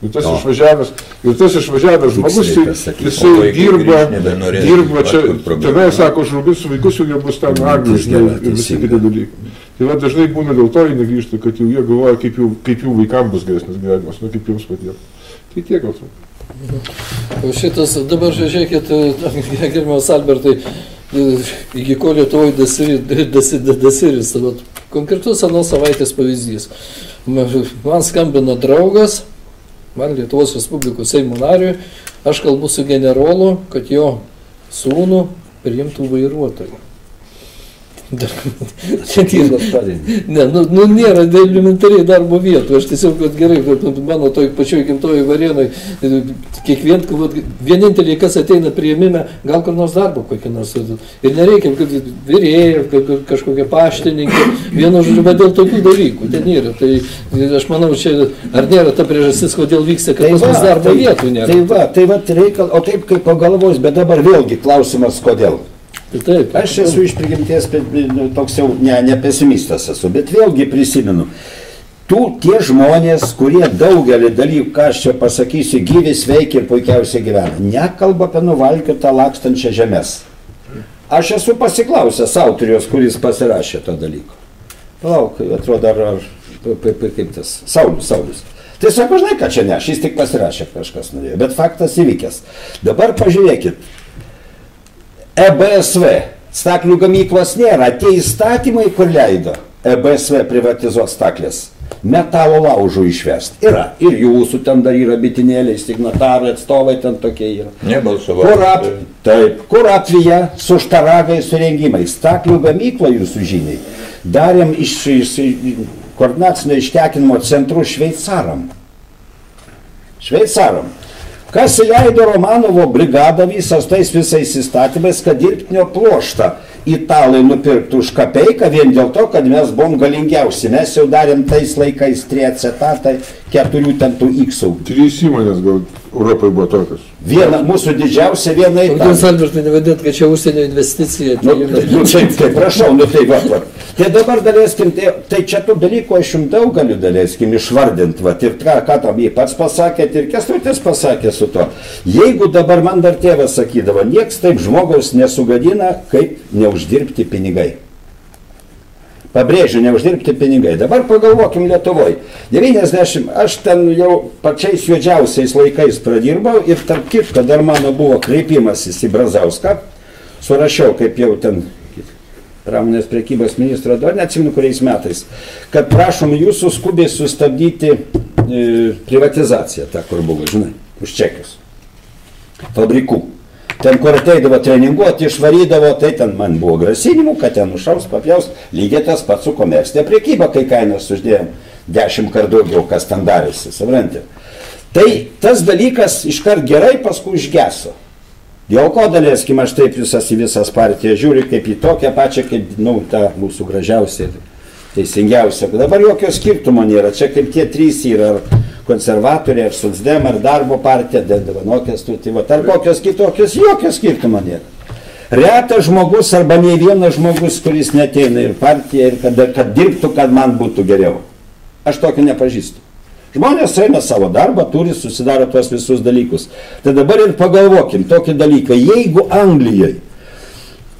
Ir tas O. išvažiavęs, ir tas išvažiavęs žmogus, tai, pasakyta. O jisai dirba, dirba čia, tenai sako, užauginsiu vaikus, jau bus ten anglijos Mintis gera, ir visi kiti dalykai. Tai va dažnai būna dėl to jie negrįžta, kad jau jie galvoja, kaip jų, kaip jų vaikams bus geresnis gyvenimas, nu kaip jiems patiems. Tai tiek gal. O Šitas dabar žiūrėkit, *laughs* gerbiamas Albertai, iki ko Lietuvoje desiris. Tai Konkretus anos savaitės pavyzdys. Ma- Man skambino draugas, man Lietuvos Respublikos Seimo nariui, aš kalbu su generolu, kad jo sūnų priimtų vairuotojų. Ne, nu, nu nėra elementariai darbo vietų. Aš tiesiog, kad gerai, kad mano toj pačioj gimtojoj varienoj, kiekvien, vat, vieninteliai, kas ateina prieimime, gal kur nors darbo kokį nors. Ir nereikia, kad vyrėjai, kad kažkokie paštininkai, vienu žodžiu, bet dėl tokių dalykų ten yra. Tai aš manau, čia ar nėra ta priežastis, kodėl vyksta, kad pas mus darbo vietų nėra. Tai va, tai va, reikal, o taip kaip pagalvos, bet dabar vėlgi klausimas, kodėl. Tai taip. Aš esu iš prigimties nu, toks jau ne, ne pesimistas esu, bet vėlgi prisimenu. Tų tie žmonės, kurie daugelį dalykų, ką aš čia pasakysiu, gyvi, sveiki ir puikiausiai gyvena, nekalba apie nuvalkiotą lakstančią žemės. Aš esu pasiklausęs autorijos, kuris pasirašė to dalyko. Palauk, atrodo, ar, ar kaip tas, Saulis, Saulis. Tai sako, žinai, ką čia ne, šis tik pasirašė, kažkas norėjo, bet faktas įvykęs. Dabar pažiūrėkit, EBSV, staklių gamyklos nėra, tie įstatymai, kur leido EBSV privatizuoti staklės, metalo laužų išvest. Yra, ir jūsų ten dar yra bitinėliai, signatarai, atstovai ten tokie yra. Nebalsavau. Kur, ap, taip, kur apvyja su štaragais surengimais. Staklių gamyklą jūsų žiniai. Darėm iš, iš koordinacinio ištekinimo centrų šveicaram. Šveicaram. Kas įleido Romanovo brigadą visas tais visais įstatymais, kad dirbtinio pluoštą italai nupirktų už kapeiką vien dėl to, kad mes buvom galingiausi. Mes jau darėm tais laikais triacetatai, keturių ten tų X-ų. Trys įmonės gal Europoje buvo tokios. Viena, mūsų didžiausia viena į tą. Jūs, Albertai, nevadinat, kad čia užsienio investicija. Nu, tai tai, nu, tai, tai prašau, nu tai va, va. Tai dabar daleiskim, tai, tai čia tų dalykų aš jums daug galiu daleiskim išvardinti, va, ir ką, ką tam jį pats pasakėt ir kestutis pasakė su to. Jeigu dabar man dar tėvas sakydavo, nieks taip žmogaus nesugadina, kaip neuždirbti pinigai. Pabrėžiu, neuždirbti pinigai. Dabar pagalvokim Lietuvoje. 90, aš ten jau pačiais juodžiausiais laikais pradirbau ir tarp kitko dar mano buvo kreipimasis į Brazauską. Surašiau, kaip jau ten pramonės prekybos ministro, dar neatsimenu kuriais metais, kad prašom jūsų skubiai sustabdyti e, privatizaciją, tą, kur buvo, žinai, už čekius. Fabrikų. Ten, kur ateidavo treninguoti, išvarydavo, tai ten man buvo grasinimų, kad ten nušaus, papjaus, lygiai tas pats su komercinė prekyba, kai kainas uždėjom dešimt kart daugiau, kas ten darėsi, suprantate. Tai tas dalykas iškart gerai paskui išgeso. Dėl ko daleiskim, aš taip visas į visas partijas žiūriu kaip į tokią pačią, kaip, nu, ta mūsų gražiausia ir teisingiausia. Dabar jokio skirtumo nėra, čia kaip tie trys yra, ar konservatoriai, ar socdem, ar darbo partija, vienokias, tai va, ar kokios kitokios, jokio skirtumo nėra. Retas žmogus arba nei vienas žmogus, kuris neteina ir partiją, ir kad, kad dirbtų, kad man būtų geriau. Aš tokio nepažįstu. Žmonės eina savo darbą, turi, susidaro tuos visus dalykus. Tai dabar ir pagalvokim tokį dalyką. Jeigu Anglijoje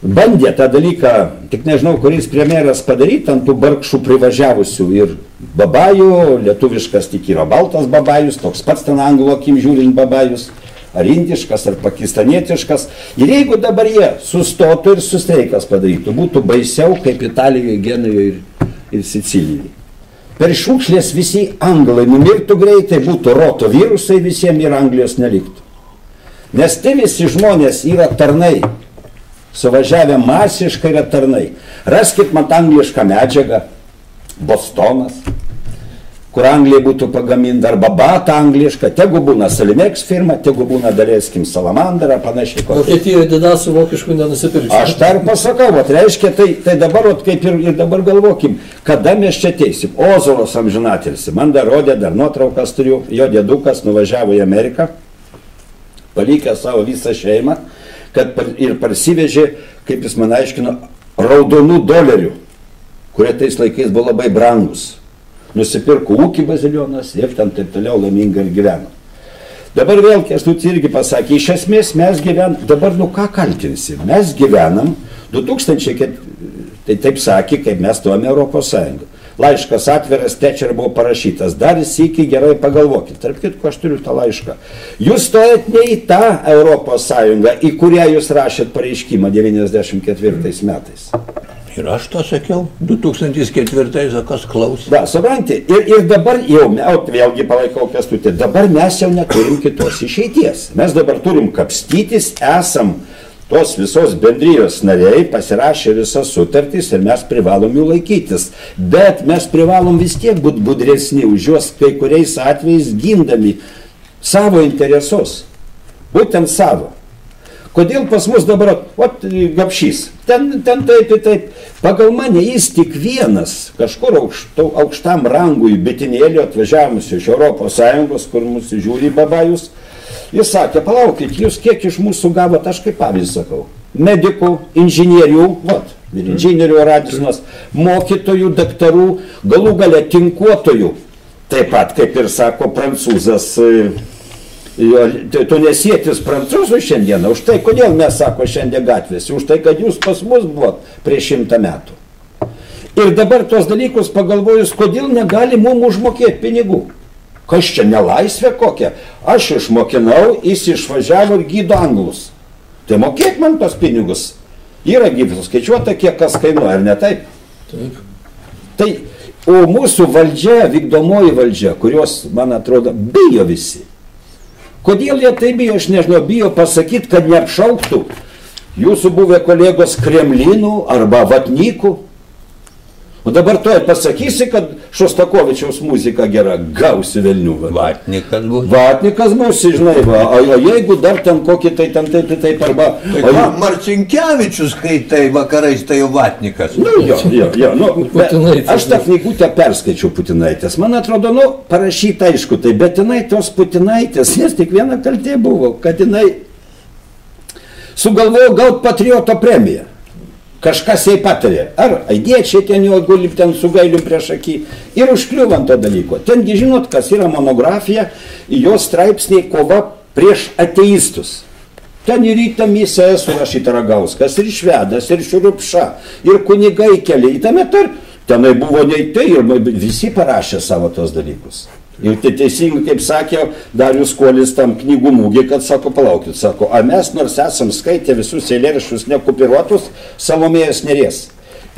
bandė tą dalyką, tik nežinau, kuris premjeras padaryti ant tų barkšų privažiavusių ir babajų, lietuviškas tik yra baltas babajus, toks pats ten anglų akim žiūrint babajus, ar indiškas, ar pakistanietiškas. Ir jeigu dabar jie sustotų ir sustreikas padarytų, būtų baisiau kaip Italijoje, Genoje ir, ir Sicilijoje. Per šiukšlės visi anglai numirtų greitai, būtų roto virusai visiems ir Anglijos neliktų. Nes tie visi žmonės yra tarnai suvažiavę masiškai yra tarnai. Raskit man anglišką medžiagą, Bostonas, kur Anglija būtų pagaminta, arba bata angliška, tegu būna Salimex firma, tegu būna, daleiskim, Salamandra, panašiai. Vokietijoje didasų vokiškų nenusipirksiu. Aš dar pasakau, vat, reiškia, tai, tai dabar, vat, kaip ir, ir dabar galvokim, kada mes čia teisim. Ozolos amžinatilsi, man dar rodė, dar nuotraukas turiu, jo dėdukas nuvažiavo į Ameriką, palikė savo visą šeimą kad ir parsivežė, kaip jis man aiškino, raudonų dolerių, kurie tais laikais buvo labai brangus. Nusipirko ūkį bazilionas ir ten taip toliau laimingai ir gyveno. Dabar vėl Kestutis irgi pasakė, iš esmės mes gyvenam, dabar nu ką kaltinsim, mes gyvenam 2000, tai taip sakė, kaip mes stojame Europos Sąjungą laiškas atviras, Tečer buvo parašytas. Dar įsikį gerai pagalvokit. Tarp kitko, aš turiu tą laišką. Jūs stojat ne į tą Europos Sąjungą, į kurią jūs rašėt pareiškimą 94 metais. Ir aš tą sakiau, 2004, kas klausė. Da, supranti, ir, ir dabar jau, vėlgi palaikau kestutį, dabar mes jau neturim kitos išeities. Mes dabar turim kapstytis, esam tos visos bendrijos nariai pasirašė visas sutartys ir mes privalom jų laikytis. Bet mes privalom vis tiek būti budresni už juos kai kuriais atvejais gindami savo interesus. Būtent savo. Kodėl pas mus dabar, o gapšys, ten, ten taip ir taip, pagal mane jis tik vienas, kažkur aukštu, aukštam rangui bitinėlio atvažiavusi iš ES, kur mūsų žiūri babajus, Jis sakė, palaukit, jūs kiek iš mūsų gavot, aš kaip pavyzdį sakau, medikų, inžinierių, vat, ir inžinierių radisnos, mokytojų, daktarų, galų gale tinkuotojų. Taip pat, kaip ir sako prancūzas, jo, tu nesėtis prancūzų šiandieną, už tai, kodėl mes sako šiandien gatvėse, už tai, kad jūs pas mus buvot prieš šimtą metų. Ir dabar tuos dalykus pagalvojus, kodėl negali mums užmokėti pinigų. Kas čia nelaisvė kokia? Aš išmokinau, jis išvažiavo ir gydo anglus. Tai mokėk man tos pinigus. Yra gyvus skaičiuota, kiek kas kainuoja, ar ne taip? Taip. Tai, o mūsų valdžia, vykdomoji valdžia, kurios, man atrodo, bijo visi. Kodėl jie tai bijo, aš nežinau, bijo pasakyti, kad neapšauktų jūsų buvę kolegos Kremlinų arba Vatnykų. O dabar to pasakysi, kad Šostakovičiaus muzika gera, gausi velnių. va. Vatnikas bus. Vatnikas bus, žinai, va, o, o jeigu dar ten kokį tai ten taip, taip, taip arba... Tai O, Marcinkievičius, kai tai vakarais, tai jau vatnikas. Nu, jo, jo, jo, nu, Putinaitės. aš tą knygutę perskaičiau Putinaitės. Man atrodo, nu, parašyta aišku, tai, bet jinai tos Putinaitės, nes tik viena kaltė buvo, kad jinai sugalvojo gauti patrioto premiją. Kažkas jai patarė. Ar aidiečiai ten jo guli ten su gailiu prieš akį. Ir užkliuvo ant to dalyko. Tengi žinot, kas yra monografija, jos straipsniai kova prieš ateistus. Ten ir į tą misę surašyta Ragauskas, ir Švedas, ir Šiurupša, ir kunigai keliai. Tame tar, tenai buvo nei tai, ir visi parašė savo tos dalykus. Ir tai teisingai, kaip sakė Darius Kolis tam knygų mūgį, kad sako, palaukit, sako, ar mes nors esam skaitę visus eilėraščius nekupiruotus Salomėjos nerės.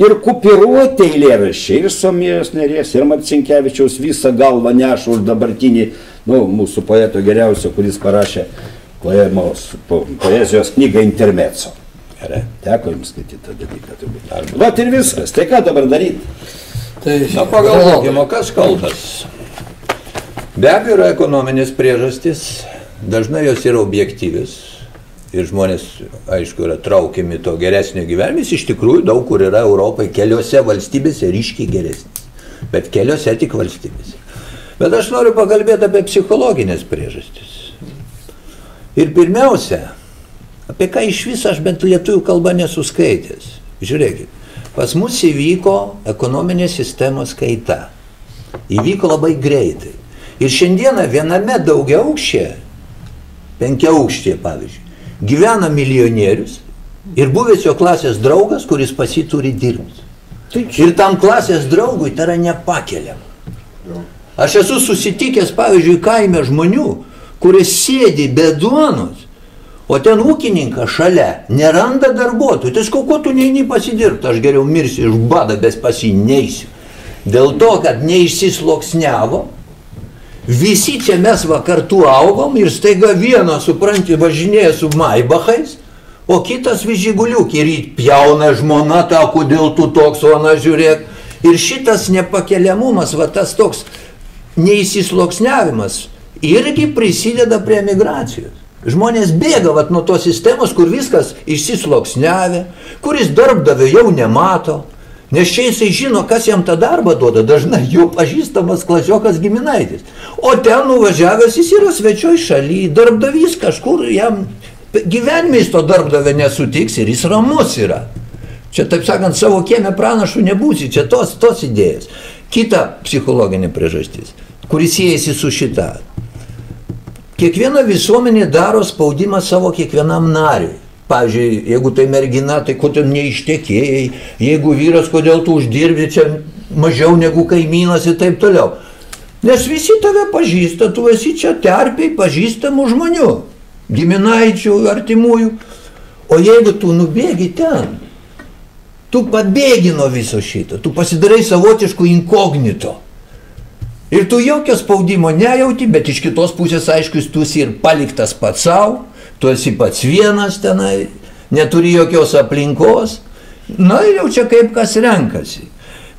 Ir kupiruoti eilėraščiai, ir Somėjos nerės, ir Marcinkievičiaus visą galvą neša už dabartinį, nu, mūsų poeto geriausio, kuris parašė poemos, po, poezijos knygą Intermezzo. Gerai, teko jums skaityti tą dalyką turbūt. Vat ir viskas, tai ką dabar daryti? Tai, Na pagalvokime, kas kaltas? Be abejo, yra ekonominės priežastys, dažnai jos yra objektyvis ir žmonės, aišku, yra traukiami to geresnio gyvenimo, jis iš tikrųjų daug kur yra Europai, keliose valstybėse ryškiai geresnis, bet keliose tik valstybėse. Bet aš noriu pakalbėti apie psichologinės priežastis. Ir pirmiausia, apie ką iš viso aš bent lietuvių kalbą nesuskaitęs. Žiūrėkit, pas mus įvyko ekonominės sistemos kaita. Įvyko labai greitai. Ir šiandieną viename daugiaaukščia, penkiaaukštė pavyzdžiui, gyvena milijonierius ir buvęs jo klasės draugas, kuris pasi turi dirbti. Ir tam klasės draugui tai yra nepakeliama. Aš esu susitikęs, pavyzdžiui, kaime žmonių, kurie sėdi be duonos, o ten ūkininkas šalia neranda darbuotojų. Tai sakau, ko tu neini pasidirbti, aš geriau mirsiu iš bado, bet pasi neįsiu. Dėl to, kad neišsisloksniavo, visi čia mes va kartu augom ir staiga vienas, supranti, važinėja su maibachais, o kitas vižiguliuk ir jį pjauna žmona, ta, kodėl tu toks, o na žiūrėk. Ir šitas nepakeliamumas, va tas toks neįsisloksniavimas irgi prisideda prie migracijos. Žmonės bėga vat, nuo tos sistemos, kur viskas išsisloksniavę, kuris darbdavio jau nemato, nes čia jisai žino, kas jam tą darbą duoda, dažnai jau pažįstamas klasiokas giminaitis. O ten nuvažiavęs jis yra svečioj šaly, darbdavys kažkur jam gyvenime jis to darbdavio nesutiks ir jis ramus yra. Čia, taip sakant, savo kiemę pranašų nebūsi, čia tos, tos idėjas. Kita psichologinė priežastis, kuris siejasi su šita. Kiekviena visuomenė daro spaudimą savo kiekvienam nariui. Pavyzdžiui, jeigu tai mergina, tai kodėl neištekėjai, jeigu vyras, kodėl tu uždirbi čia mažiau negu kaimynas ir taip toliau. Nes visi tave pažįsta, tu esi čia terpiai pažįstamų žmonių, giminaičių, artimųjų. O jeigu tu nubėgi ten, tu pabėgi nuo viso šito, tu pasidarai savotiškų inkognito. Ir tu jokio spaudimo nejauti, bet iš kitos pusės, aišku, tu esi ir paliktas pats savo, tu esi pats vienas tenai, neturi jokios aplinkos. Na ir jau čia kaip kas renkasi.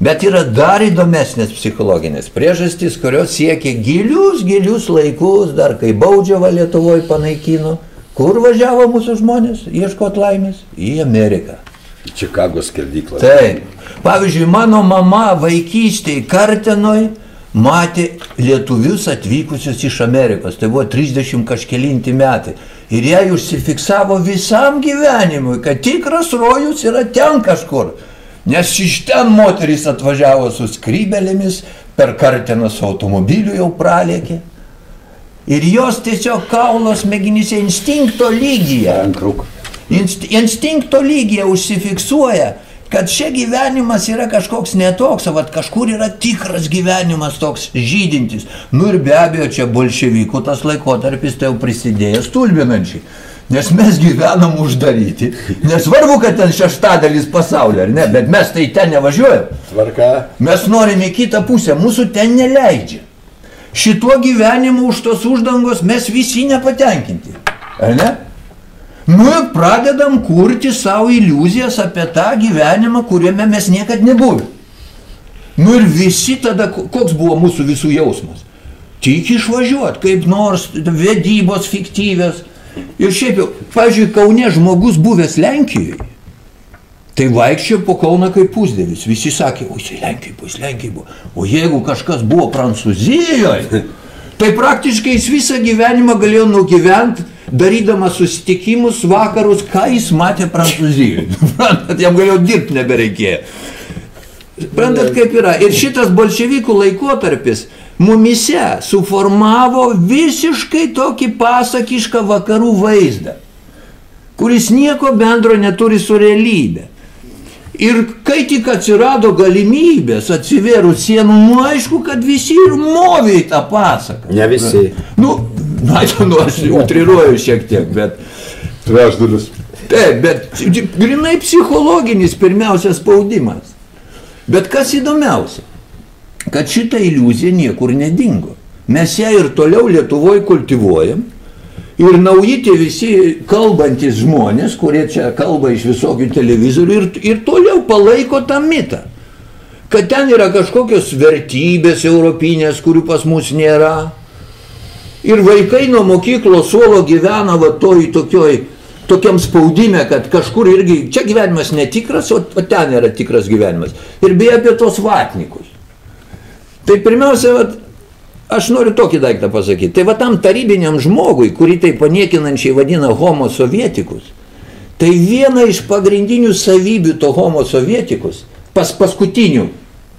Bet yra dar įdomesnės psichologinės priežastys, kurios siekia gilius, gilius laikus, dar kai baudžiava Lietuvoje panaikino. Kur važiavo mūsų žmonės ieškoti laimės? Į Ameriką. Čikagos skerdyklą. Taip. Pavyzdžiui, mano mama vaikystėje Kartenoj matė lietuvius atvykusius iš Amerikos. Tai buvo 30 kažkelinti metai. Ir jai užsifiksavo visam gyvenimui, kad tikras rojus yra ten kažkur. Nes iš ten moteris atvažiavo su skrybelėmis, per Karteną su automobiliu jau pralėkė. Ir jos tiesiog kaulos mėginyse instinkto lygyje inst, instinkto lygyje užsifiksuoja, kad čia gyvenimas yra kažkoks netoks, o vat kažkur yra tikras gyvenimas toks žydintis. Nu ir be abejo, čia bolševikų tas laikotarpis tai jau prisidėjo stulbinančiai. Nes mes gyvenam uždaryti. Nesvarbu, kad ten šeštadalis pasaulio, ar ne, bet mes tai ten nevažiuojam. Tvarka. Mes norime į kitą pusę, mūsų ten neleidžia. Šituo gyvenimu už tos uždangos mes visi nepatenkinti. Ar ne? Nu pradedam kurti savo iliuzijas apie tą gyvenimą, kuriame mes niekad nebuvome. Nu ir visi tada, koks buvo mūsų visų jausmas? Tik išvažiuoti, kaip nors, vedybos fiktyvės. Ir šiaip jau, pavyzdžiui, Kaune žmogus buvęs Lenkijoje, tai vaikščio po Kauną kaip pusdėlis. Visi sakė, o jisai Lenkijai buvo, jis Lenkijai buvo. O jeigu kažkas buvo Prancūzijoje, *laughs* tai praktiškai jis visą gyvenimą galėjo nugyventi darydamas susitikimus vakarus, ką jis matė Prancūzijoje. *laughs* Jam galėjo dirbti nebereikėjo. Suprantat, kaip yra. Ir šitas bolševikų laikotarpis mumise suformavo visiškai tokį pasakišką vakarų vaizdą, kuris nieko bendro neturi su realybė. Ir kai tik atsirado galimybės atsivėrus sienų, nu aišku, kad visi ir movė į tą pasaką. Ne visi. Nu, na, *laughs* nu aš utriruoju šiek tiek, bet... Trečdalis. Taip, bet grinai psichologinis pirmiausia spaudimas. Bet kas įdomiausia, kad šita iliuzija niekur nedingo. Mes ją ir toliau Lietuvoje kultivuojam. Ir nauji tie visi kalbantis žmonės, kurie čia kalba iš visokių televizorių ir, ir toliau palaiko tą mitą. Kad ten yra kažkokios vertybės europinės, kurių pas mus nėra. Ir vaikai nuo mokyklos suolo gyvena va toj tokioj tokiam spaudime, kad kažkur irgi, čia gyvenimas netikras, o, o ten yra tikras gyvenimas. Ir beje apie tos vatnikus. Tai pirmiausia, vat, aš noriu tokį daiktą pasakyti. Tai va tam tarybiniam žmogui, kurį tai paniekinančiai vadina homo sovietikus, tai viena iš pagrindinių savybių to homo sovietikus, pas paskutinių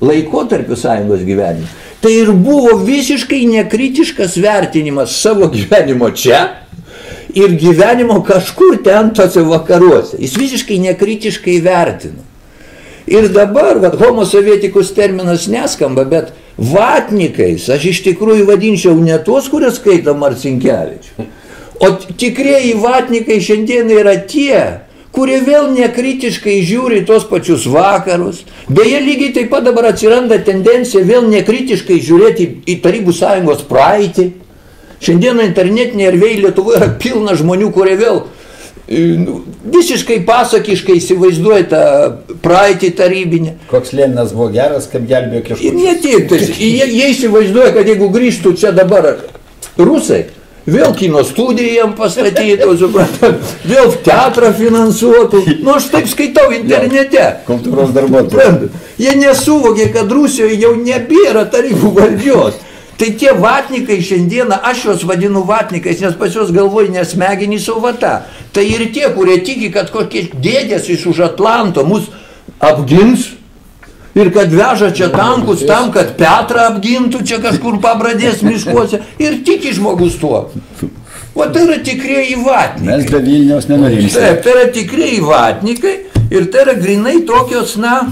laikotarpių sąjungos gyvenimo, tai ir buvo visiškai nekritiškas vertinimas savo gyvenimo čia ir gyvenimo kažkur ten tose vakaruose. Jis visiškai nekritiškai vertino. Ir dabar, va, homo sovietikus terminas neskamba, bet vatnikais aš iš tikrųjų vadinčiau ne tuos, kuriuos skaito Marcinkievičius. O tikrieji vatnikai šiandien yra tie, kurie vėl nekritiškai žiūri tos pačius vakarus. Beje, lygiai taip pat dabar atsiranda tendencija vėl nekritiškai žiūrėti į Tarybų sąjungos praeitį. Šiandieną internetinėje erdvėje Lietuvoje yra pilna žmonių, kurie vėl visiškai pasakiškai įsivaizduoja tą praeitį tarybinę. Koks Leninas buvo geras, kaip gelbėjo Ir kiškus. ne tik, tai jie, jie įsivaizduoja, kad jeigu grįžtų čia dabar rusai, vėl kino studiją jam pastatytų, *laughs* suprantat, vėl teatrą finansuotų. Nu, aš taip skaitau internete. Kultūros darbuotojai. Jie nesuvokė, kad Rusijoje jau nebėra tarybų valdžios. Tai tie vatnikai šiandieną, aš juos vadinu vatnikais, nes pas juos galvoj nesmegenys, o vata. Tai ir tie, kurie tiki, kad kokie dėdės iš už Atlanto mus apgins ir kad veža čia tankus tam, kad Petrą apgintų čia kažkur pabradės miškuose ir tiki žmogus tuo. O tai yra tikrieji vatnikai. Mes be Vilniaus nenurimsime. Taip, tai yra tikrieji vatnikai ir tai yra grinai tokios, na,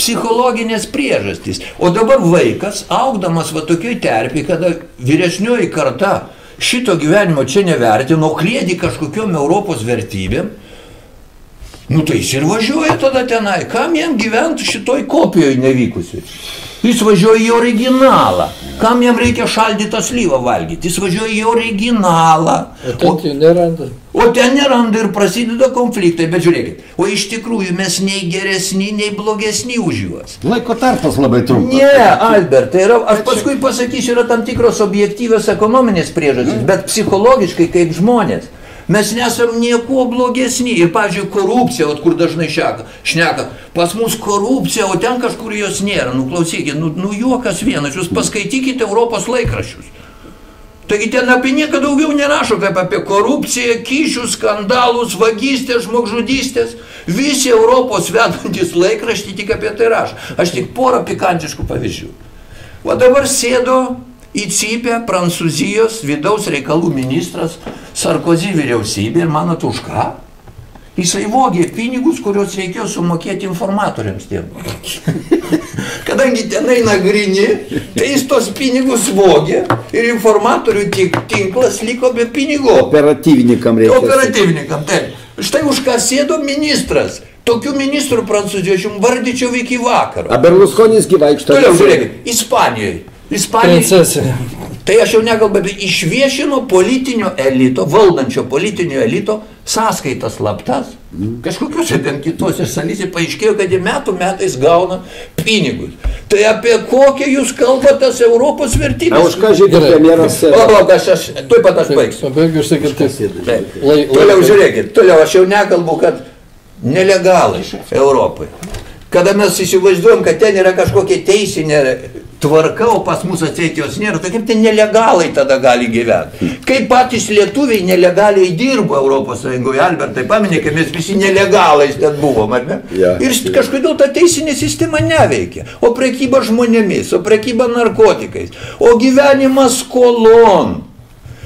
psichologinės priežastys. O dabar vaikas, augdamas va tokioj terpiai, kada vyresnioji karta šito gyvenimo čia nevertino, klėdi kažkokiom Europos vertybėm, nu tai jis ir važiuoja tada tenai. Kam jam gyventi šitoj kopijoje nevykusiai? Jis važiuoja į originalą. Kam jam reikia šaldytą slyvą valgyti? Jis važiuoja į originalą. O ten tai neranda. O ten neranda ir prasideda konfliktai, bet žiūrėkit, o iš tikrųjų mes nei geresni, nei blogesni už juos. Laiko tarpas labai trumpas. Ne, Albert, tai yra, aš paskui pasakysiu, yra tam tikros objektyvios ekonominės priežastys, bet psichologiškai kaip žmonės. Mes nesam nieko blogesni. Ir, pavyzdžiui, korupcija, ot, kur dažnai šeka, šneka, pas mus korupcija, o ten kažkur jos nėra. Nu, klausykit, nu, nu juokas vienas, jūs paskaitykite Europos laikraščius. Taigi ten apie nieką daugiau nerašo, kaip apie korupciją, kyšių, skandalus, vagystės, žmogžudystės. Visi Europos vedantis laikraštį tik apie tai rašo. Aš tik porą pikantiškų pavyzdžių. O dabar sėdo į Cypę Prancūzijos vidaus reikalų ministras Sarkozy vyriausybė ir manot už ką? Jisai vogė pinigus, kuriuos reikėjo sumokėti informatoriams tiem. *laughs* Kadangi tenai nagrini, tai jis tos pinigus vogė ir informatorių tik tinklas liko be pinigų. Operatyvininkam reikia. Operatyvininkam, taip. Štai už ką sėdo ministras. Tokių ministrų Prancūzijoje aš jums vardyčiau iki vakaro. A Berlusconis gyvaikšto. Toliau žiūrėkit, Ispanijoje. Ispanijoje. Princesė. Tai aš jau nekalbu, bet išviešino politinio elito, valdančio politinio elito sąskaitas slaptas. Kažkokiuose ten kitose šalyse paaiškėjo, kad jie metų metais gauna pinigus. Tai apie kokią jūs kalbate tas Europos vertybės? už ką žydų premjeras... O, o, aš, aš, tuoj pat aš baigsiu. Pabaigiu aš taip. Taip. Lai- Toliau žiūrėkit, toliau aš jau nekalbu, kad nelegalai Europai. Kada mes įsivaizduojam, kad ten yra kažkokia teisinė tvarka, o pas mus atseit jos nėra, tai kaip ten nelegalai tada gali gyventi. Kaip patys lietuviai nelegaliai dirbo Europos Sąjungoje, Albertai, paminė, kad mes visi nelegalais ten buvom, ar ne? Ja. Ir kažkodėl ta teisinė sistema neveikia. O prekyba žmonėmis, o prekyba narkotikais, o gyvenimas skolon.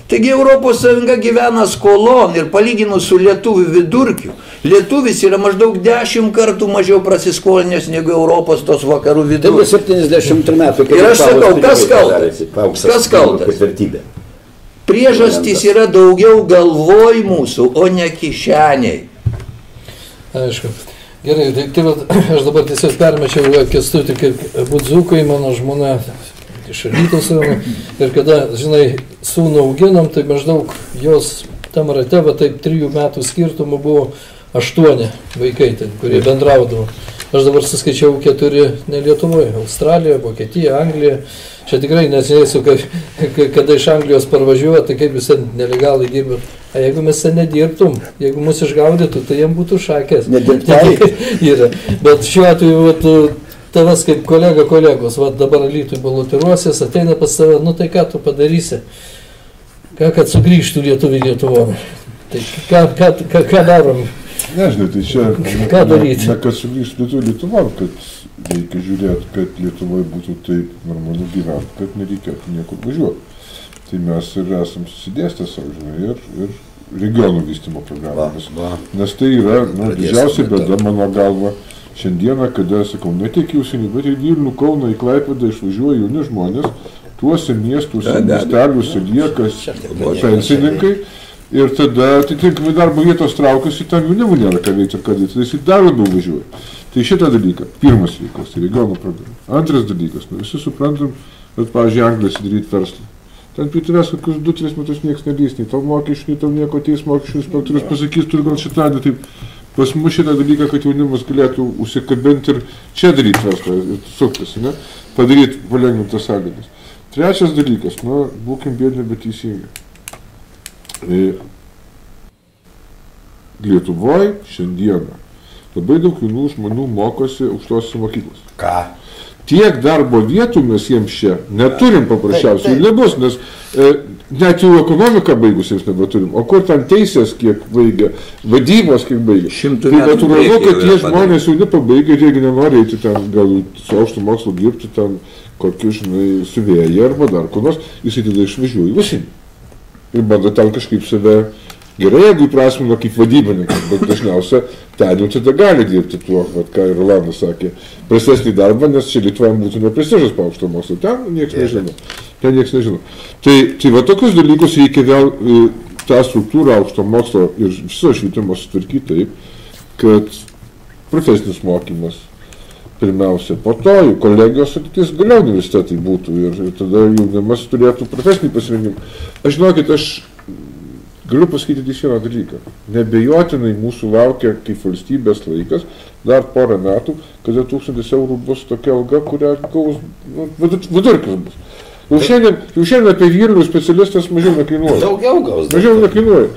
Taigi Europos Sąjunga gyvena skolon ir palyginus su lietuvių vidurkiu, lietuvis yra maždaug dešimt kartų mažiau prasiskolinęs negu Europos tos vakarų Tai bus vidurkis. 70 metų. kai Ir aš sakau, kas kaltas? Kas kaltas? Priežastys yra daugiau galvoj mūsų, o ne kišeniai. Aišku. Gerai, tai, tai vat, *clears throat* aš dabar tiesiog permečiau kestutį kaip Budzukai, mano žmona iš Rytos rajono. Ir kada, žinai, sūnų auginom, tai maždaug jos tam rate, va taip trijų metų skirtumų buvo aštuoni vaikai ten, kurie bendraudavo. Aš dabar suskaičiau keturi ne Lietuvoje - Australija, Vokietija, Anglija. Čia tikrai nesėsiu, kada iš Anglijos parvažiuoja, tai kaip jūs ten nelegalai dirbat. A jeigu mes ten nedirbtum, jeigu mus išgaudytų, tai jiem būtų šakės. Nedirbtai. *laughs* yra. Bet šiuo atveju, vat, tavas kaip kolega kolegos, vat, dabar Lytui balotiruosis, ateina pas tave, nu tai ką tu padarysi? Ką, kad sugrįžtų lietuvių Lietuvon? Tai ką, ką, ką, ką darom? Nežinau, tai čia ne, Ką ne, daryti? ne kad sugrįžtų Lietuva Lietuvan, kad reikia žiūrėti, kad Lietuvoje būtų taip normalu gyventi, kad nereikėtų niekur važiuoti. Tai mes ir esam susidėstę savo, žinai, ir, ir regionų vystimo programomis. Nes tai yra nu, didžiausia bėda mano galva. Šiandieną, kada, sakau, ne tik į užsienį, bet ir į Vilnių, Kauną, į Klaipėdą išvažiuoja jauni žmonės, tuose miestuose, Be miesteliuose lieka pensininkai. Ir tada atitinkamai darbo vietos traukiasi, tam jaunimų nėra ką veikti ir ką daryti, tai jis dar labiau važiuoja. Tai šitą dalyką, pirmas reikalas, tai regionų problema. Antras dalykas, nu, visi suprantam, kad, pavyzdžiui, Anglija sidaryt verslą. Ten prituvės kokius 2-3 metus niekas nedės, nei tau mokesčių, nei tau nieko teis mokesčių inspektorius pasakys, turi gal šitą, taip pas mus šitą dalyką, kad jaunimas galėtų užsikabinti ir čia daryti verslą, suktis, ne? padaryti palengvintas sąlygas. Trečias dalykas, nu, būkim bėdini, bet teisingi. E, Lietuvoje šiandieną labai daug jaunų žmonių mokosi aukštosios mokyklos. Ką? Tiek darbo vietų mes jiems čia neturim paprasčiausiai, nebus, nes e, net jau ekonomiką baigusiems nebeturim. O kur ten teisės kiek baigia, vadybos kiek baigia. Šimtų Tai natūralu, kad jau tie žmonės jauni pabaigia ir jeigu nenori eiti ten gal su aukštu mokslu dirbti ten kokiu, žinai, suvėję arba dar kur nors, jis tada išvažiuoja į užsienį. Ir bando ten kažkaip save gerai, jeigu įprasmino kaip vadybininkas, bet dažniausiai ten jau tada gali dirbti tuo, vat, ką ir Rolandas sakė, prastesnį darbą, nes čia Lietuvoje būtų neprestižas po aukšto mokslo, ten niekas nežino. Ten niekas nežino. Tai, tai va tokius dalykus reikia vėl e, tą struktūrą aukšto mokslo ir viso švietimo sutvarkyti taip, kad profesinis mokymas pirmiausia, po to jų kolegijos ateitis galiau universitetai būtų ir, ir tada jaunimas turėtų profesinį pasirinkimą. Aš žinokit, aš galiu pasakyti tik vieną dalyką. Nebejotinai mūsų laukia kaip valstybės laikas dar porą metų, kada tūkstantis eurų bus tokia alga, kurią gaus nu, vidur- vidurkis bus. Jau šiandien, jau šiandien apie vyrų specialistas mažiau nekainuoja. Daugiau gaus. Mažiau nekainuoja.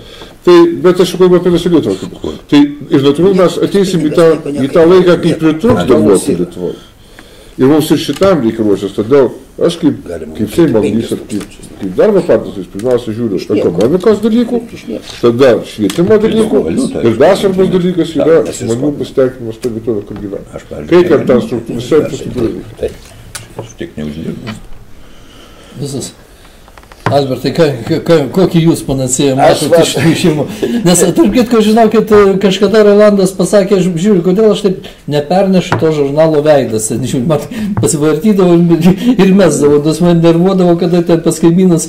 Tai, bet aš kalbu apie visą Lietuvą. Tai ir natūralu mes ateisim į tą, į tą laiką, kai pritrūks darbuotojų Lietuvoje. Ir mums ir šitam reikia ruoštis. Todėl aš kaip, kaip Seimo narys kaip, kaip darbo partijos, pirmiausia žiūriu ekonomikos dalykų, tada švietimo dalykų ir dar svarbus dalykas yra žmonių pasitenkinimas to vietovė, kur gyvena. Kaip ir ten struktūra, visai infrastruktūra. Aš tik neuždirbu. Visas. Albertai, ką, ką, kokį jūs panacėją Aš matote iš išimų? Nes, tarp kitko, žinau, kad e, kažkada Rolandas pasakė, aš žiūriu, kodėl aš taip nepernešu to žurnalo veidas. Žiūriu, mat, pasivartydavau ir- mesdavau, nes man nervuodavo, kada ten pas kaimynas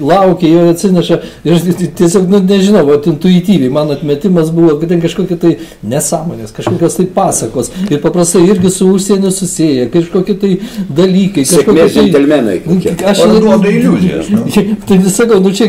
laukia, jo atsineša. Ir aš tiesiog, nu, nežinau, vat, intuityviai, mano atmetimas buvo, kad ten kažkokie tai nesąmonės, kažkokios tai pasakos. Ir paprastai irgi su užsieniu susiję, kažkokie tai dalykai. kažkokie Sėkmės tai- džentelmenai kokie. Aš Parduoda iliuzijas, nu. *laughs* Tai sakau, nu čia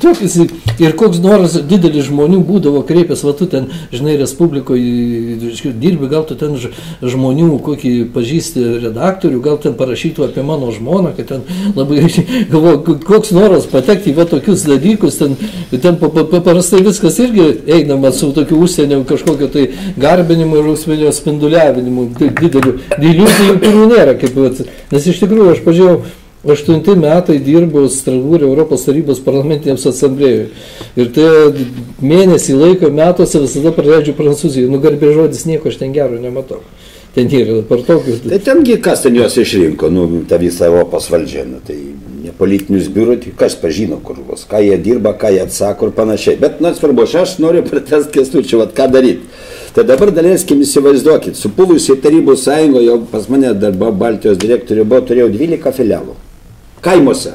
tokius ir koks noras didelis žmonių būdavo kreipęs, va tu ten, žinai, Respublikoje dirbi, gal tu ten žmonių, kokį pažįsti redaktorių, gal ten parašytų apie mano žmoną, kad ten labai, *laughs* galvoju, koks noras patekti į va tokius dalykus, ten, ten pa- pa- paprastai viskas irgi einama su tokiu užsienio kažkokio tai garbinimu ir užsienio spinduliavinimu, tai dideliu, iliuzijų kurių nėra, kaip, nes iš tikrųjų aš pažiūrėjau, Aštunti metai dirbau Strasbūrė Europos tarybos parlamentinėms asamblėjoje. Ir tai mėnesį laiko metuose visada praleidžiu Prancūzijoje. Nu, garbė žodis, nieko aš ten gero nematau. Ten yra per tokius. Tai tengi kas ten juos išrinko, nu, tą visą Europos valdžią, nu, tai ne politinius biurus, tai kas pažino kur bus, ką jie dirba, ką jie atsako ir panašiai. Bet, na, svarbu, aš, noriu pratest kestučiu, vat ką daryti. Tai dabar daleiskim įsivaizduokit, supuvusiai Tarybų sąjungoje, jau pas mane darbo Baltijos direktorių buvo, turėjau 12 filialų. Kaimuose.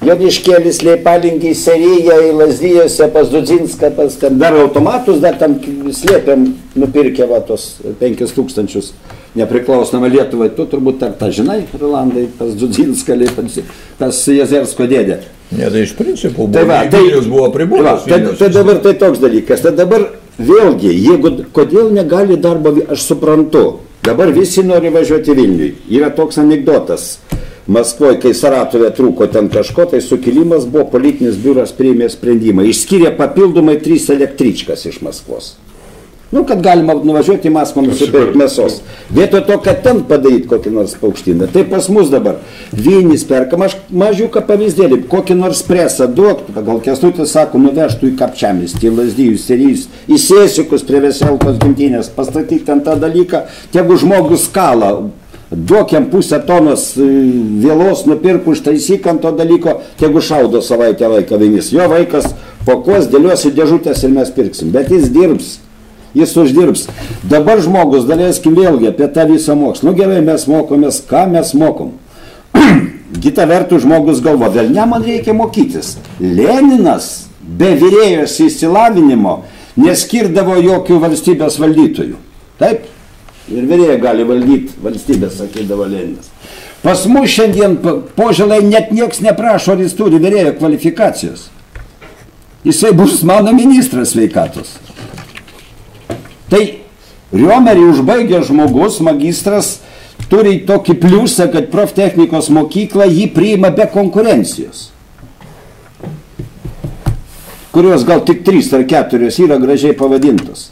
Joniškėlis, Leipalingiai, Serijai, Lazdyjose, pas Dudzinską, pas ten dar automatus, dar tam slėpiam nupirkę va tos 5000 nepriklausomą Lietuvai. Tu turbūt tą, tą žinai, Rolandai, pas Dudzinską, Leipalingiai, pas Jezersko dėdė. Ne, tai iš principo buvo, Tai va, tai, Vilnius buvo tai, va, apribotas. tai, tai dabar tai toks dalykas. Tai dabar vėlgi, jeigu, kodėl negali darbo, aš suprantu, dabar visi nori važiuoti Vilniui. Yra toks anegdotas. Maskvoje, kai Saratovė trūko ten kažko, tai sukilimas buvo, politinis biuras priėmė sprendimą. Išskyrė papildomai trys električkas iš Maskvos. Nu, kad galima nuvažiuoti į Maskvą nusipirkti mėsos. Vietoj to, kad ten padaryti kokį nors paukštyną. Tai pas mus dabar vienis perkam, aš mažiuką pavyzdėlį, kokį nors presą duok, gal kestutis sako, nuvežtų į kapčiamis, į lasdyjus, serijus, į sėsikus prie veselkos gimtinės, pastatyk ten tą dalyką, tegu žmogus skala, duok jam pusę tonos e, vėlos, nupirk užtaisyk ant to dalyko, tegu šaudo savaitę laiką vienis. Jo vaikas pakuos, dėliuosi dėžutės ir mes pirksim, bet jis dirbs. Jis uždirbs. Dabar žmogus, daleiskim vėlgi apie tą visą mokslą. Nu gerai, mes mokomės, ką mes mokom. *clears throat* Kita vertus žmogus galvo, vėl ne man reikia mokytis. Leninas be vyrėjos įsilavinimo neskirdavo jokių valstybės valdytojų. Taip? Ir vyrėja gali valdyti valstybę, sakydavo Leninas. Pas mus šiandien po- poželai net nieks neprašo, ar jis turi vyrėjo kvalifikacijos. Jisai bus mano ministras sveikatos. Tai Riomerį užbaigęs žmogus, magistras, turi tokį pliusą, kad proftechnikos mokykla jį priima be konkurencijos. Kurios gal tik trys ar keturios yra gražiai pavadintos.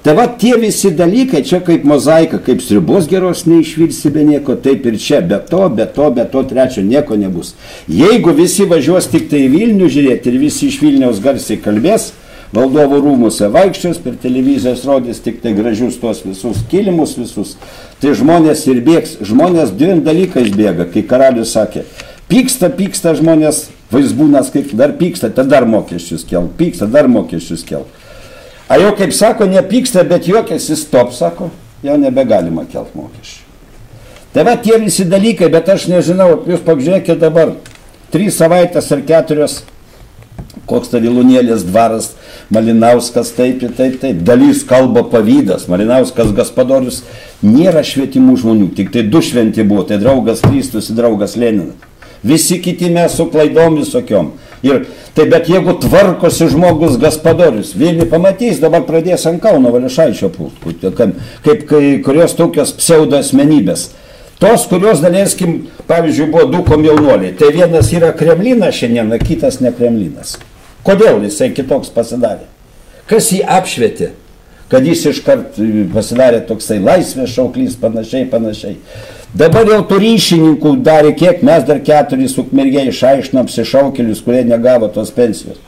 Tai va tie visi dalykai, čia kaip mozaika, kaip sriubos geros neišvirsi be nieko, taip ir čia, be to, be to, be to, trečio nieko nebus. Jeigu visi važiuos tik tai į Vilnių žiūrėti ir visi iš Vilniaus garsiai kalbės, valdovų rūmuse vaikščios, per televizijas rodys tik tai gražius tuos visus kilimus visus, tai žmonės ir bėgs, žmonės dviem dalykais bėga, kai karalius sakė, pyksta, pyksta žmonės, vaizbūnas, kaip dar pyksta, tai dar mokesčius kel, pyksta, dar mokesčius kel. A jau kaip sako, nepyksta, bet juokiasi, stop, sako, jau nebegalima kelt mokesčių. Tai va tie visi dalykai, bet aš nežinau, jūs pažiūrėkite dabar, trys savaitės ar keturios, koks ta Vilunėlės dvaras, Malinauskas taip taip, taip, dalys kalba pavydas, Malinauskas Gaspadorius, nėra švietimų žmonių, tik tai du šventi buvo, tai draugas Kristus ir draugas Leninas. Visi kiti mes su klaidom visokiom. Ir tai bet jeigu tvarkosi žmogus Gaspadorius, Vilnių pamatys, dabar pradės ant Kauno Vališaičio pult, kaip, kai, kurios tokios pseudo asmenybės. Tos, kurios, daleiskim, pavyzdžiui, buvo du komjaunuoliai. Tai vienas yra Kremlinas šiandien, kitas ne Kremlinas. Kodėl jisai kitoks pasidarė? Kas jį apšvietė? Kad jis iškart pasidarė toksai laisvės šauklys, panašiai, panašiai. Dabar jau tų ryšininkų darė kiek, mes dar keturis ukmergiai išaiškinom apsišaukėlius, kurie negavo tos pensijos.